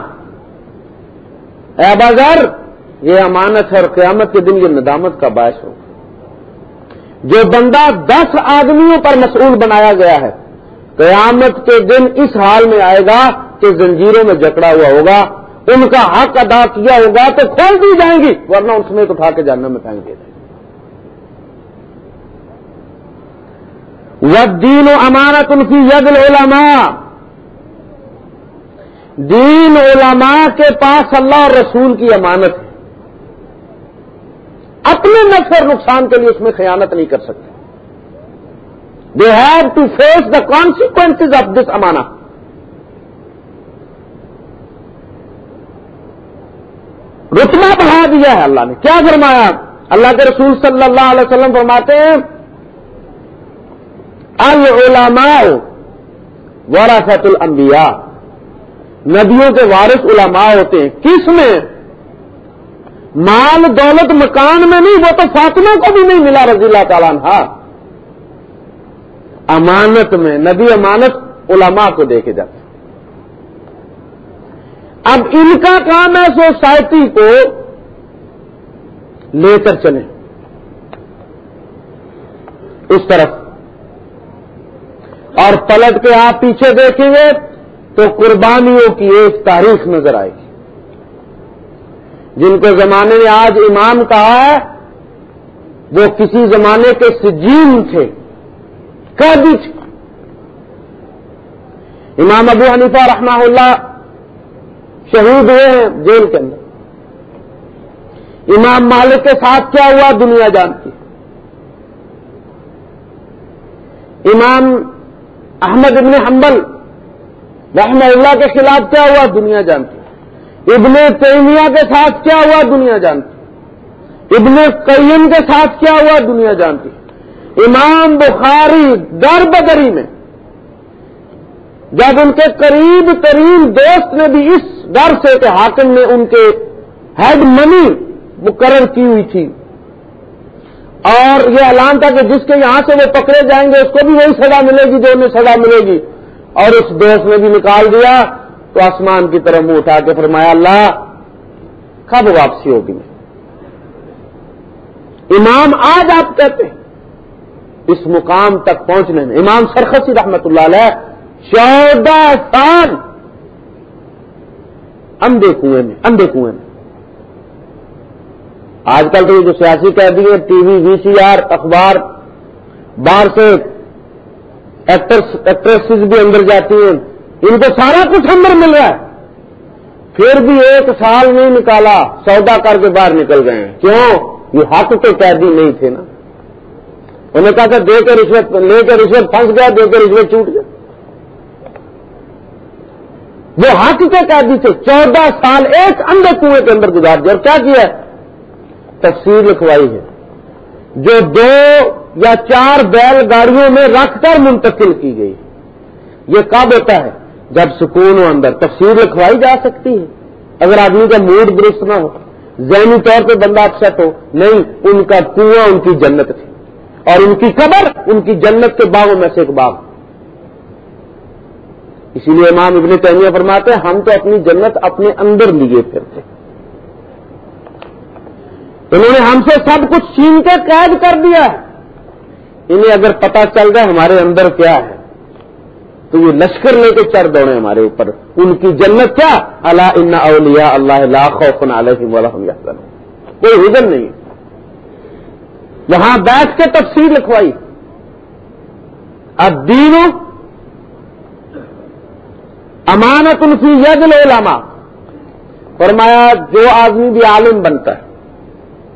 اے بازار یہ امانت ہے اور قیامت کے دن یہ ندامت کا باعث ہو جو بندہ دس آدمیوں پر مسئول بنایا گیا ہے، قیامت کے دن اس حال میں آئے گا کہ زنجیروں میں جکڑا ہوا ہوگا، ان کا حق ادا کیا ہوگا تو کھول دی جائیں گی، ورنہ اس میں اٹھا کے جاننے میں پھینک دیا جائے دین و امانت ان کی ید العلماء دین علماء کے پاس اللہ اور رسول کی امانت ہے۔ اپنے نفر نقصان کے لیے اس میں خیانت نہیں کر سکتے۔ They have to face the consequence of this امانا رتبہ بڑھا دیا ہے اللہ نے۔ کیا فرمایا؟ اللہ کے رسول صلی اللہ علیہ وسلم فرماتے ہیں، العلماء وراثت الانبیاء۔ نبیوں کے وارث علماء ہوتے ہیں۔ کس میں؟ مال، دولت، مکان میں نہیں، وہ تو فاطمہ کو بھی نہیں ملا رضی اللہ تعالیٰ عنہ۔ امانت میں، نبی امانت علماء کو دے کے جاتے اب ان کا کام ہے سوسائٹی کو لے کر چلیں۔ اس طرف۔ اور پلٹ کے آپ پیچھے دیکھیں گے تو قربانیوں کی ایک تاریخ نظر آئے گی۔ جن کو زمانے میں آج امام کہا ہے، وہ کسی زمانے کے سجین تھے قیدی تھے۔ امام ابو حنیفہ رحمہ اللہ شہید ہوئے ہیں جیل کے اندر۔ امام مالک کے ساتھ کیا ہوا دنیا جانتی۔ امام احمد ابن حنبل رحمہ اللہ کے خلاف کیا ہوا دنیا جانتی۔ ابن تیمیہ کے ساتھ کیا ہوا دنیا جانتی ابن قیم کے ساتھ کیا ہوا دنیا جانتی امام بخاری در بدری میں جب ان کے قریب ترین دوست نے بھی اس ڈر سے کہ حاکم نے ان کے ہیڈ منی مقرر کی ہوئی تھی اور یہ اعلان تھا کہ جس کے یہاں سے وہ پکڑے جائیں گے اس کو بھی وہی سزا ملے گی جو انہیں سزا ملے گی اور اس دوست نے بھی نکال دیا تو آسمان کی طرف منہ اٹھا کے فرمایا، اللہ، کب واپسی ہوگی؟ میں امام آج آپ کہتے ہیں، اس مقام تک پہنچنے میں، امام سرخسی رحمت اللہ علیہ، چودہ سال اندھے کنویں میں، اندھے کنویں میں۔ آج کل تو یہ جو سیاسی قیدی ہیں ٹی وی وی سی آر، اخبار، باہر سے ایکٹریسز بھی اندر جاتی ہیں۔ ان کو سارا کچھ اندر مل رہا ہے۔ پھر بھی ایک سال نہیں نکالا، سودا کر کے باہر نکل گئے ہیں۔ کیوں؟ یہ حق کے قیدی نہیں تھے نا۔ انہوں نے کہا تھا، دے کے رشوت، لے کے رشوت پھنس گیا، دے کے رشوت چوٹ گیا۔ وہ حق کے قیدی تھے۔ چودہ سال ایک اندر کنویں کے اندر گزار دیا۔ اور کیا کیا؟ ہے تفسیر لکھوائی ہے۔ جو دو یا چار بیل گاڑیوں میں رکھ کر منتقل کی گئی۔ یہ کب ہوتا ہے؟ جب سکون ہو اندر تفسیر لکھوائی جا سکتی ہے۔ اگر آدمی کا موڈ درست نہ ہو، ذہنی طور پہ بندہ اپسٹ ہو، نہیں، ان کا کنواں ان کی جنت تھی۔ اور ان کی قبر ان کی جنت کے باغوں میں سے ایک باغ۔ اسی لیے امام ابن تیمیہ فرماتے ہیں، ہم تو اپنی جنت اپنے اندر لیے پھرتے۔ انہوں نے ہم سے سب کچھ چین کے قید کر دیا۔ انہیں اگر پتا چل جائے ہمارے اندر کیا ہے تو یہ لشکر لے کے چڑھ دوڑے ہمارے اوپر۔ ان کی جنت کیا؟ اللہ ان اولیا اللہ لاکھ کوئی حضر نہیں۔ وہاں بیٹھ کے تفصیل لکھوائی۔ اب دینوں امانت ان کی ید علماء فرمایا، جو آدمی بھی عالم بنتا ہے،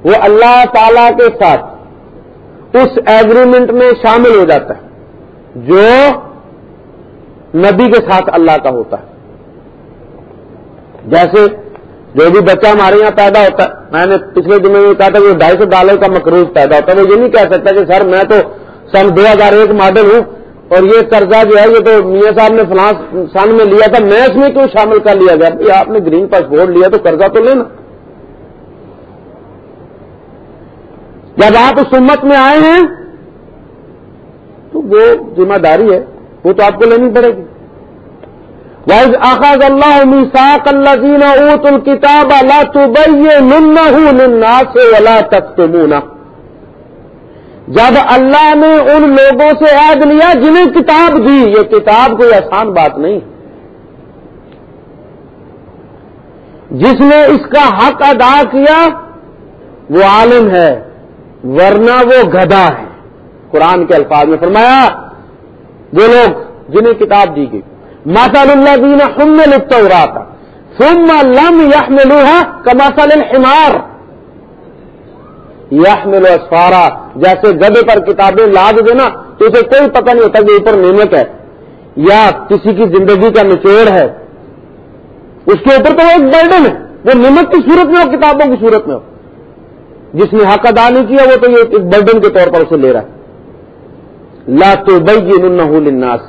وہ اللہ تعالی کے ساتھ اس ایگریمنٹ میں شامل ہو جاتا ہے۔ جو نبی کے ساتھ اللہ کا ہوتا ہے۔ جیسے جو بھی بچہ ہمارے یہاں پیدا ہوتا ہے، میں نے پچھلے دنوں میں کہا تھا کہ ڈھائی سو ڈالر کا مقروض پیدا ہوتا ہے۔ وہ یہ نہیں کہہ سکتا کہ سر میں تو سن دو ہزار ایک ماڈل ہوں اور یہ قرضہ جو ہے، یہ تو میاں صاحب نے فلاں سن میں لیا تھا۔ میں اس میں کیوں شامل کر لیا گیا؟ آپ نے گرین پاسپورٹ لیا تو قرضہ تو لینا۔ جب آپ اس امت میں آئے ہیں تو وہ ذمہ داری ہے۔ وہ تو آپ کو لینی پڑے گی۔ وائز آخاذ اللہ میساک اللہ زین اوت الکتاب اللہ تو ننا سے ولا تک جب اللہ نے ان لوگوں سے عید لیا جنہیں کتاب دی، یہ کتاب کوئی آسان بات نہیں۔ جس نے اس کا حق ادا کیا، وہ عالم ہے، ورنہ وہ گدا ہے۔ قرآن کے الفاظ میں فرمایا وہ لوگ جنہیں کتاب دی گئی۔ ماسا اللہ دینا ہم میں لکھتا ہو رہا تھا سم لم یخ میں لوہا کماسل الحمار۔ یخ میں اسفارا جیسے گدے پر کتابیں لاد دینا تو اسے کوئی پتہ نہیں ہوتا کہ اوپر نعمت ہے، یا کسی کی زندگی کا نچوڑ ہے۔ اس کے اوپر تو وہ ایک برڈن ہے، وہ نمک کی صورت میں ہو، کتابوں کی صورت میں ہو۔ جس نے حق ادا نہیں کیا، وہ تو یہ ایک برڈن کے طور پر اسے لے رہا ہے۔ لا تو للناس۔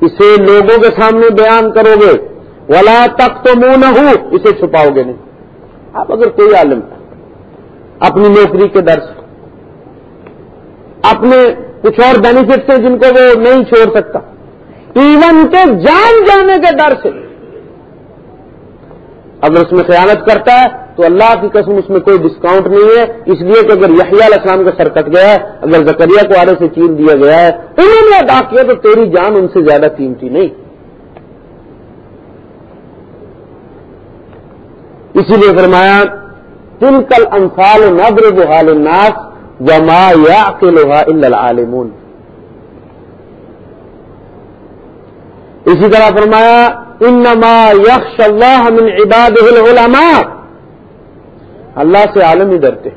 اسے لوگوں کے سامنے بیان کرو گے ولا تک تو منہ نہ اسے چھپاؤ گے نہیں۔ آپ اگر کوئی عالم اپنی نوکری کے در سے اپنے کچھ اور بینیفٹس ہیں جن کو وہ نہیں چھوڑ سکتا۔ ایون کے جان جانے کے ڈر سے اگر اس میں خیانت کرتا ہے تو اللہ کی قسم اس میں کوئی ڈسکاؤنٹ نہیں ہے۔ اس لیے کہ اگر یحییٰ علیہ السلام کا سر کٹ گیا ہے، اگر زکریہ کو آرے سے چین دیا گیا ہے، انہوں نے ادا کیا تو تیری جان ان سے زیادہ قیمتی نہیں۔ اسی لیے فرمایا تل کل انفال نبر بحال الناس وما یا العالمون۔ اسی طرح فرمایا انما یخش اللہ من عباده العلماء. اللہ سے عالم ہی ڈرتے.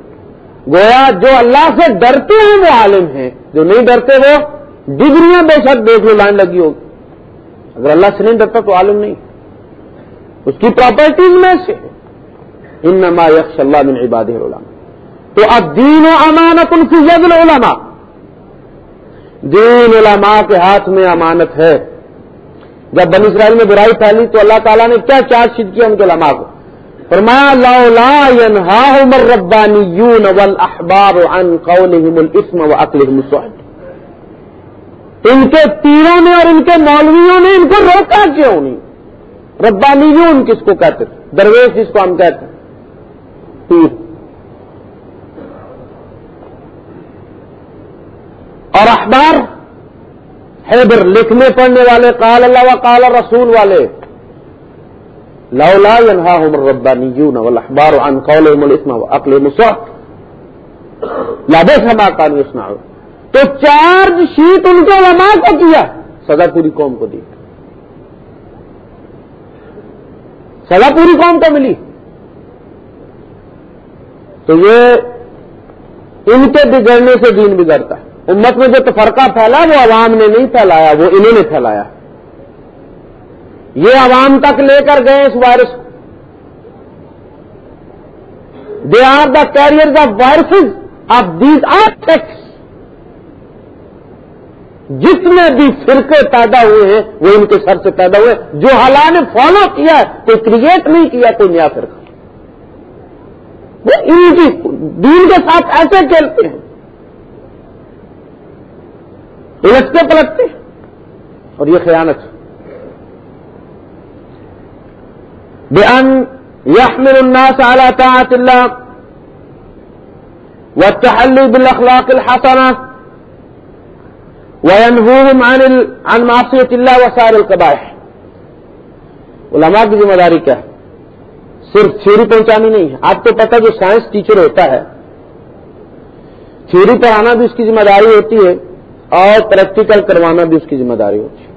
گویا جو اللہ سے ڈرتے ہیں وہ عالم ہیں. جو نہیں ڈرتے وہ ڈگریاں بے شک دیکھ لو لائن لگی ہوگی. اگر اللہ سے نہیں ڈرتا تو عالم نہیں. اس کی پراپرٹیز میں سے ان نما یکش اللہ بن عباد علماء تو اب دین و امانت ان کی یز دین علماء کے ہاتھ میں امانت ہے. جب بن اسرائیل میں برائی پھیلی تو اللہ تعالیٰ نے کیا چارج شیٹ کیا ان کے علماء کو؟ فرمایا لولا ينهاهم الربانيون والاحبار عن قولهم الاسم واكلهم السحت ان کے پیروں نے اور ان کے مولویوں نے ان کو روکا کیوں نہیں؟ ربانیون کس کو کہتے درویش جس کو ہم کہتے ہیں. پیر. اور اخبار حیدر لکھنے پڑھنے والے، قال اللہ و قال رسول والے. لولا ينهاهم الربانيون والاحبار عن قولهم الاسم واقلهم السحت لابس ما كانوا يصنعون تو چارج شیٹ ان کے علماء کو کیا؟ سزا پوری قوم کو دی. سزا پوری قوم کو ملی. تو یہ ان کے بگڑنے سے دین بگڑتا ہے. امت میں جو تفرقہ پھیلا، وہ عوام نے نہیں پھیلایا، وہ انہوں نے پھیلایا۔ یہ عوام تک لے کر گئے اس وائرس کو۔ They are the carrier of viruses of these are tax جتنے بھی فرقے پیدا ہوئے ہیں، وہ ان کے سر سے پیدا ہوئے۔ جو حالات نے فالو کیا ہے کوئی کریٹ نہیں کیا کوئی نیا فرقہ۔ وہ ان کی دین کے ساتھ ایسے کھیلتے ہیں۔ الٹتے پلٹتے اور یہ خیانت بے ان یحمل الناس على طاعت اللہ والتحلي بالاخلاق الحسنه وينهوهم عن عن معصيه الله وسائر القبائح۔ علماء کی ذمہ داری کیا ہے؟ صرف تھیوری پہنچانی نہیں ہے آپ کو پتا جو سائنس ٹیچر ہوتا ہے۔ تھیوری پڑھانا بھی اس کی ذمہ داری ہوتی ہے۔ اور پریکٹیکل کروانا بھی اس کی ذمہ داری ہوتی ہے۔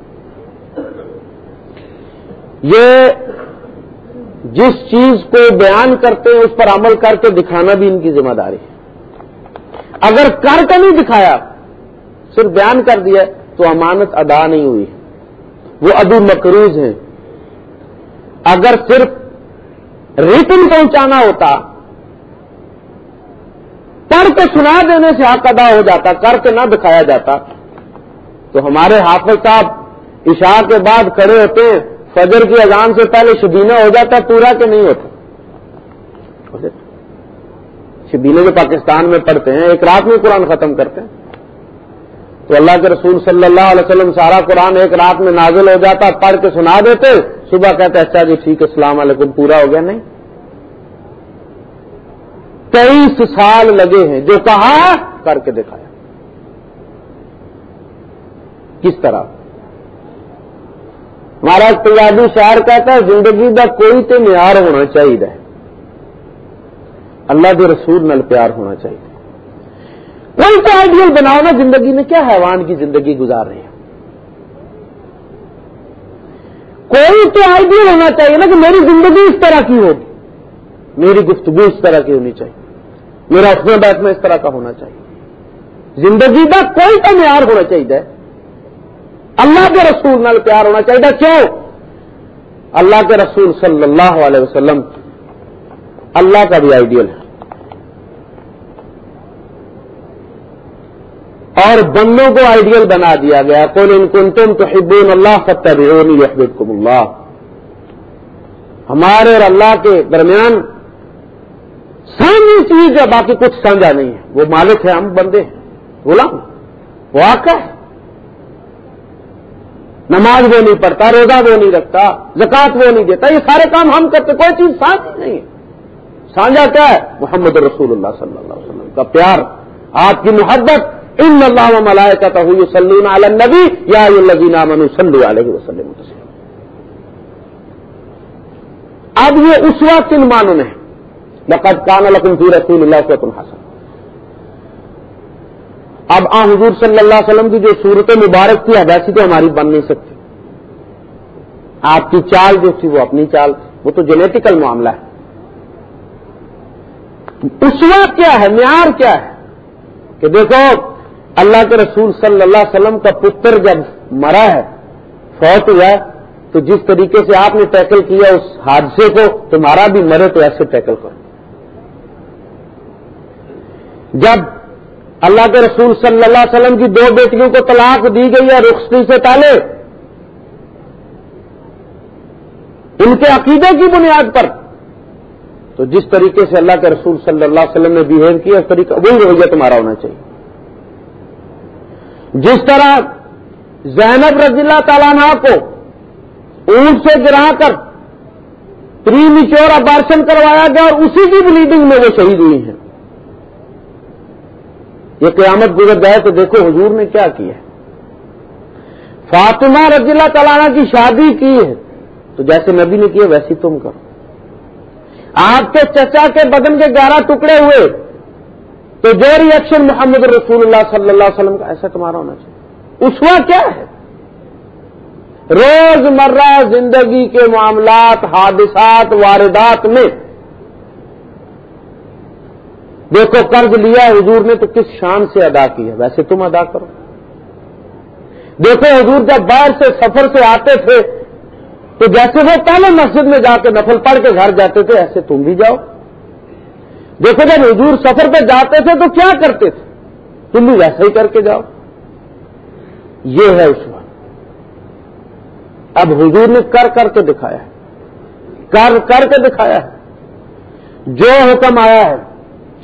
یہ جس چیز کو بیان کرتے ہیں، اس پر عمل کر کے دکھانا بھی ان کی ذمہ داری ہے۔ اگر کر کے نہیں دکھایا، صرف بیان کر دیا، تو امانت ادا نہیں ہوئی۔ وہ ابھی مقروض ہیں۔ اگر صرف ریٹن پہنچانا ہوتا پڑھ کے سنا دینے سے حق ادا ہو جاتا، کر کے نہ دکھایا جاتا۔ تو ہمارے حافظ صاحب عشاء کے بعد کھڑے ہوتے ہیں، فجر کی اذان سے پہلے شبینہ ہو جاتا، پورا کہ نہیں ہوتا۔ شبینے جو پاکستان میں پڑھتے ہیں، ایک رات میں قرآن ختم کرتے ہیں۔ تو اللہ کے رسول صلی اللہ علیہ وسلم سارا قرآن ایک رات میں نازل ہو جاتا، پڑھ کے سنا دیتے، صبح کہتے اچھا جی ٹھیک ہے، السلام علیکم، پورا ہو گیا، نہیں۔ تیئیس سال لگے ہیں جو کہا کر کے دکھایا۔ کس طرح؟ ہمارا پنجابی شہر کہتا ہے، زندگی کا کوئی تو معیار ہونا چاہیے۔ اللہ کے رسول نل پیار ہونا چاہیے۔ کوئی تو آئیڈیل بناؤ نا، زندگی میں کیا حیوان کی زندگی گزار رہے ہیں۔ کوئی تو آئیڈیل ہونا چاہیے نا کہ میری زندگی اس طرح کی ہوگی۔ میری گفتگو اس طرح کی ہونی چاہیے۔ میرا اٹھنا بیٹھنا اس طرح کا ہونا چاہیے۔ زندگی کا کوئی تو معیار ہونا چاہیے۔ اللہ کے رسول نال پیار ہونا چاہیے۔ کیوں؟ اللہ کے رسول صلی اللہ علیہ وسلم اللہ کا بھی آئیڈیل ہے۔ اور بندوں کو آئیڈیل بنا دیا گیا۔ کون ان کن تم تو حبون اللہ فتح اللہ ہمارے اور اللہ کے درمیان سانجی چیز ہے، باقی کچھ سانجا نہیں ہے۔ وہ مالک ہے، ہم بندے ہیں بولا وہ آقا ہے۔ نماز وہ نہیں پڑھتا، روزہ وہ نہیں رکھتا زکات وہ نہیں دیتا، یہ سارے کام ہم کرتے، کوئی چیز سانجی نہیں ہے۔ سانجا کیا ہے؟ محمد رسول اللہ صلی اللہ علیہ وسلم کا پیار، آپ کی محبت۔ ان اللہ ملائے کا تو سلیم عالم نبی یا لذینا سلو علیہ وسلم اب یہ اس وقت ان مانوں نے لقد کان لکم فی رسول اللہ سے حسن اب آ حضور صلی اللہ علیہ وسلم کی جو صورت مبارک تھی ویسی تو ہماری بن نہیں سکتی۔ آپ کی چال جو تھی، وہ اپنی چال تھی وہ تو جینیٹیکل معاملہ ہے۔ اس وقت کیا ہے؟ معیار کیا ہے؟ کہ دیکھو، اللہ کے رسول صلی اللہ علیہ وسلم کا پتر جب مرا ہے، فوت ہوا ہے، تو جس طریقے سے آپ نے ٹیکل کیا اس حادثے کو، تمہارا بھی مرے تو ایسے ٹیکل کرو۔ جب اللہ کے رسول صلی اللہ علیہ وسلم کی دو بیٹیوں کو طلاق دی گئی ہے رخصتی سے پہلے، ان کے عقیدے کی بنیاد پر، تو جس طریقے سے اللہ کے رسول صلی اللہ علیہ وسلم نے بہیو کیا، اس طریقہ وہی رویہ تمہارا ہونا چاہیے۔ جس طرح زینب رضی اللہ تعالیٰ عنہ کو اونٹ سے گرا کر پری میچور ابارشن کروایا گیا اور اسی کی بلیڈنگ میں وہ شہید ہوئی ہیں۔ یہ قیامت گزر جائے تو دیکھو حضور نے کیا کیا فاطمہ رضی اللہ تعالیٰ کی شادی کی ہے۔ تو جیسے نبی نے کیا، ویسی تم کرو۔ آپ کے چچا کے بدن کے گیارہ ٹکڑے ہوئے۔ تو جو ریئیکشن محمد رسول اللہ صلی اللہ علیہ وسلم کا، ایسا تمہارا ہونا چاہیے۔ اس وقت کیا ہے؟ روز مرہ زندگی کے معاملات، حادثات، واردات میں دیکھو قرض لیا حضور نے تو کس شان سے ادا کیا؟ ویسے تم ادا کرو۔ دیکھو حضور جب باہر سے سفر سے آتے تھے، تو جیسے وہ پہلے مسجد میں جا کے نفل پڑھ کے گھر جاتے تھے، ایسے تم بھی جاؤ۔ دیکھو جب حضور سفر پہ جاتے تھے تو کیا کرتے تھے؟ تم بھی ویسے ہی کر کے جاؤ۔ یہ ہے اس وقت۔ اب حضور نے کر کر کے دکھایا ہے۔ کر کر کے دکھایا ہے۔ جو حکم آیا ہے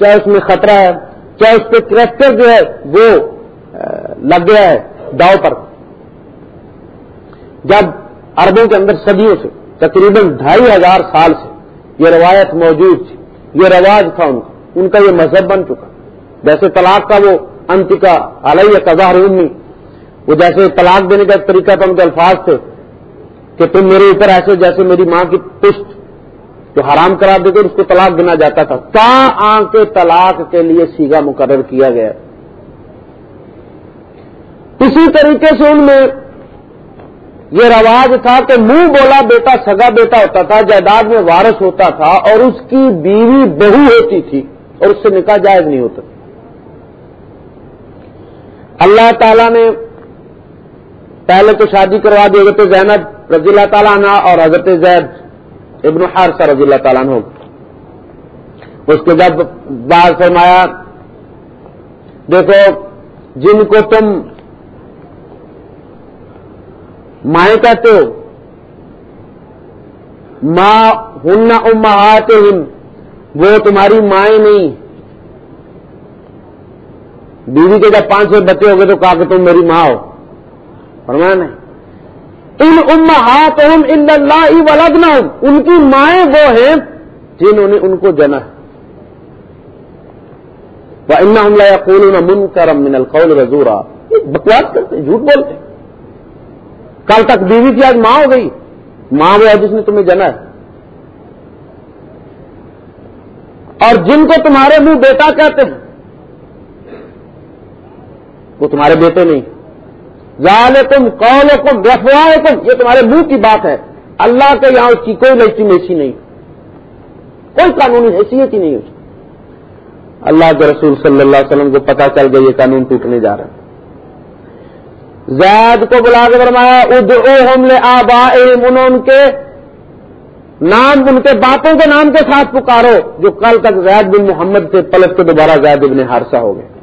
چاہے اس میں خطرہ ہے؟ چاہے اس پہ کریکٹر جو ہے وہ لگ گیا ہے داؤ پر؟ جب عربوں کے اندر صدیوں سے، تقریباً ڈھائی ہزار سال سے یہ روایت موجود تھی، یہ رواج تھا ان کا ان کا یہ مذہب بن چکا۔ جیسے طلاق کا وہ انت کا علیہ قزا رومی وہ جیسے طلاق دینے کا طریقہ تھا، ان کے الفاظ تھے کہ تم میرے اوپر ایسے جیسے میری ماں کی پشت جو حرام کرا دیتے اس کو طلاق دینا جاتا تھا۔ تا آن کے طلاق کے لیے سیگا مقرر کیا گیا۔ اسی طریقے سے ان میں یہ رواج تھا کہ منہ بولا بیٹا، سگا بیٹا ہوتا تھا، جائیداد میں وارث ہوتا تھا اور اس کی بیوی بہو ہوتی تھی اور اس سے نکاح جائز نہیں ہوتا۔ اللہ تعالی نے پہلے تو شادی کروا دی، حضرت زینب رضی اللہ تعالیٰ عنہ اور حضرت زید ابن حارثہ رضی اللہ تعالیٰ عنہ۔ اس کے جب بار فرمایا، دیکھو، جن کو تم مائیں کہتے ہو ماں ہن امہات وہ تمہاری مائیں نہیں۔ بیوی کے جب پانچ سو بچے ہو گئے تو کہا کہ تم میری ماں ہو۔ فرمایا نہیں ان امہات ہم ان اللہ ولدنا ان کی مائیں وہ ہیں جنہوں نے ان کو جنا ہے۔ وہ ان حملہ یا من کرم من القول رضورا بکواس کرتے جھوٹ بولتے کل تک بیوی کی آج ماں ہو گئی۔ ماں وہ ہے جس نے تمہیں جنا ہے۔ اور جن کو تمہارے منہ بیٹا کہتے ہیں، وہ تمہارے بیٹے نہیں۔ ظال تم کون کم رفواہ تم یہ تمہارے منہ کی بات ہے۔ اللہ کے یہاں اس کی کوئی لیجیمیسی نہیں۔ کوئی قانونی حیثیت ہی نہیں اس اللہ کے رسول صلی اللہ علیہ وسلم کو پتا چل گیا یہ قانون ٹوٹنے جا رہا ہے۔ زید کو بلا کے فرمایا ادعو ہم لے آبا ان کے نام، ان کے باپوں کے نام کے ساتھ پکارو، جو کل تک زید بن محمد سے پلٹ کے دوبارہ زید بن حارثہ ہو گئے۔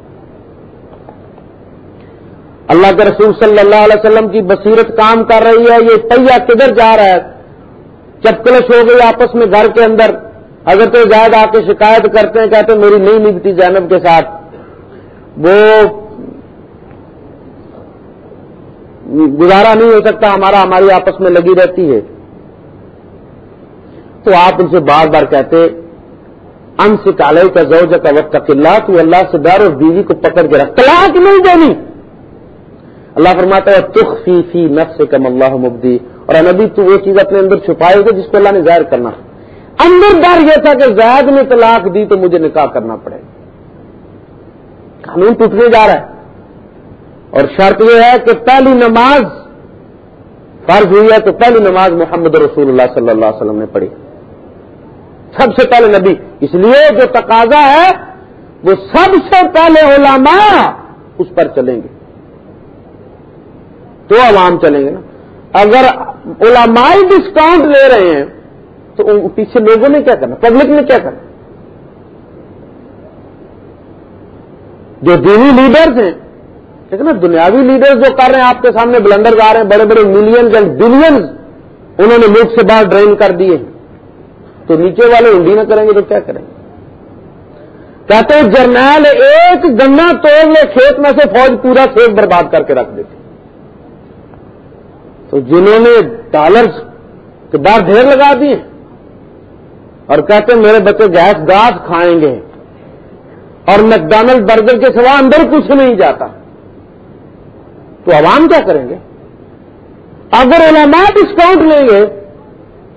اللہ کے رسول صلی اللہ علیہ وسلم کی بصیرت کام کر رہی ہے، یہ پہیا کدھر جا رہا ہے؟ چپکلش ہو گئی آپس میں گھر کے اندر اگر تو زید آ کے شکایت کرتے ہیں، کہتے ہیں، میری نئی نبتی زینب کے ساتھ۔ وہ گزارا نہیں ہو سکتا، ہمارا ہماری آپس میں لگی رہتی ہے۔ تو آپ ان سے بار بار کہتے ان سے کالے کا زوج کا وقت کا قلعہ تو اللہ سے ڈر اور بیوی کو پکڑ کے رکھ۔ طلاق نہیں دینی اللہ فرماتا ہے تخ فی فی نفس کم اللہ مبدی اور نبی، تو وہ چیز اپنے اندر چھپائے گی جس کو اللہ نے ظاہر کرنا۔ اندر ڈر یہ تھا کہ زید نے طلاق دی تو مجھے نکاح کرنا پڑے۔ قانون ٹوٹنے جا رہا ہے۔ اور شرط یہ ہے کہ پہلی نماز فرض ہوئی ہے تو پہلی نماز محمد رسول اللہ صلی اللہ علیہ وسلم نے پڑھی۔ سب سے پہلے نبی۔ اس لیے جو تقاضا ہے، وہ سب سے پہلے علماء اس پر چلیں گے۔ تو عوام چلیں گے نا۔ اگر علماء ڈسکاؤنٹ لے رہے ہیں، تو پیچھے لوگوں نے کیا کرنا؟ پبلک نے کیا کرنا؟ جو دینی لیڈرز ہیں ٹھیک ہے نا، دنیاوی لیڈر جو کر رہے ہیں، آپ کے سامنے بلندر آ رہے ہیں، بڑے بڑے ملینز اینڈ بلینز انہوں نے ملک سے باہر ڈرین کر دیے۔ ہیں تو نیچے والے ہنڈی نہ کریں گے تو کیا کریں گے؟ کہتے ہیں جرنیل ایک گنا توڑ لے، کھیت میں سے فوج پورا کھیت برباد کر کے رکھ دیتے تو جنہوں نے ڈالرز کے بعد ڈھیر لگا دیے اور کہتے ہیں میرے بچے گیس گاس کھائیں گے اور میکڈونلڈ برگر کے سوا اندر کچھ نہیں جاتا تو عوام کیا کریں گے؟ اگر علماء ڈسکاؤنٹ لیں گے،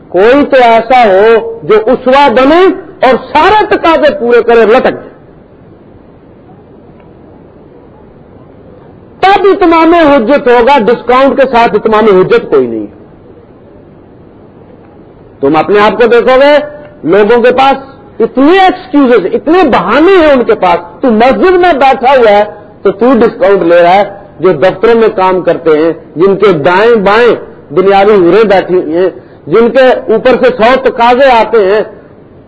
کوئی تو ایسا ہو جو اسوا بنے اور سارے تقاضے پورے کرے لٹک جائے اتمام حجت ہوگا ڈسکاؤنٹ کے ساتھ اتمام حجت کوئی نہیں تم اپنے آپ کو دیکھو گے، لوگوں کے پاس اتنے ایکسکیوز اتنے بہانے ہیں ان کے پاس۔ تو مسجد میں بیٹھا ہوا ہے، تو تو ڈسکاؤنٹ لے رہا ہے، جو دفتروں میں کام کرتے ہیں، جن کے دائیں بائیں بنیادی ہورے بیٹھی ہوئی ہیں، جن کے اوپر سے سو تقاضے آتے ہیں،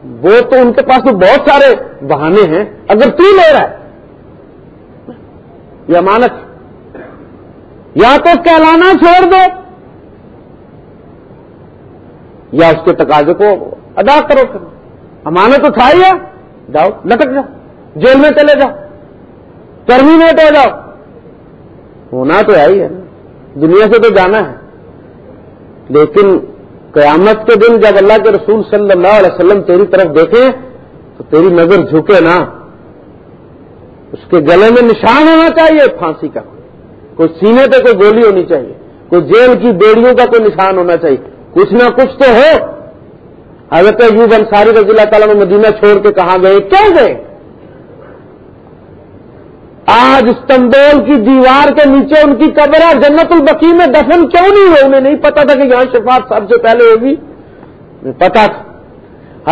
وہ تو ان کے پاس تو بہت سارے بہانے ہیں۔ اگر تو لے رہا ہے، یہ امانت یا تو کہلانا چھوڑ دو، یا اس کے تقاضے کو ادا کرو۔ پھر امانت اٹھائی ہے، جاؤ، لٹک جاؤ، جیل میں چلے جاؤ ٹرمینیٹ ہو جاؤ۔ ہونا تو ہے ہی ہے نا دنیا سے تو جانا ہے۔ لیکن قیامت کے دن جب اللہ کے رسول صلی اللہ علیہ وسلم تیری طرف دیکھیں، تو تیری نظر جھکے نا اس کے گلے میں نشان ہونا چاہیے، پھانسی کا۔ کوئی سینے پہ کوئی گولی ہونی چاہیے، کوئی جیل کی بیڑیوں کا کوئی نشان ہونا چاہیے۔ کچھ نہ کچھ تو ہو۔ حضرت یوب انصاری رضی اللہ تعالیٰ میں مدینہ چھوڑ کے کہاں گئے؟ کیوں گئے؟ آج استنبول کی دیوار کے نیچے ان کی قبر ہے جنت البقی میں دفن کیوں نہیں ہوئے؟ انہیں نہیں پتا تھا کہ یہاں شفاعت سب سے پہلے ہوگی۔ پتا تھا۔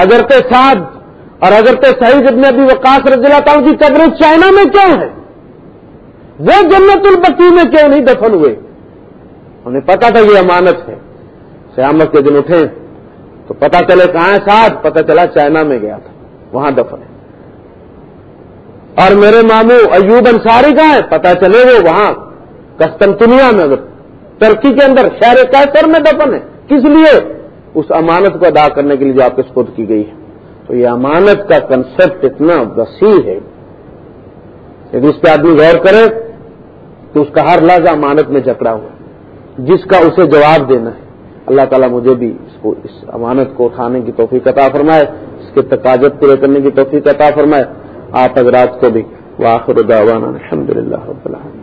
حضرت سعد اور حضرت صحیح ابن ابھی وقاص رضی اللہ تعالیٰ کی قبر چائنا میں کیوں ہے وہ جنت البقی میں کیوں نہیں دفن ہوئے؟ انہیں پتا تھا یہ امانت ہے۔ سیامت کے دن اٹھے تو پتا چلے کہاں ہے ساتھ؟ پتا چلا چائنا میں گیا تھا، وہاں دفن ہے۔ اور میرے ماموں ایوب انصاری کہاں ہے؟ پتا چلے وہ وہاں کستنتنیا میں، اگر ترکی کے اندر شہر کیسر میں دفن ہے۔ کس لیے؟ اس امانت کو ادا کرنے کے لیے جو آپ کے سپرد کی گئی ہے۔ تو یہ امانت کا کنسپٹ اتنا وسیع ہے یعنی اس پہ آدمی غور کرے تو اس کا ہر لفظ امانت میں جکڑا ہوا جس کا اسے جواب دینا ہے۔ اللہ تعالیٰ مجھے بھی اس کو، اس امانت کو اٹھانے کی توفیق عطا فرمائے، اس کے تقاضت پورے کرنے کی توفیق عطا فرمائے۔ آپ حضرات کو بھی واخر دعوانا الحمد للہ رب العالمین۔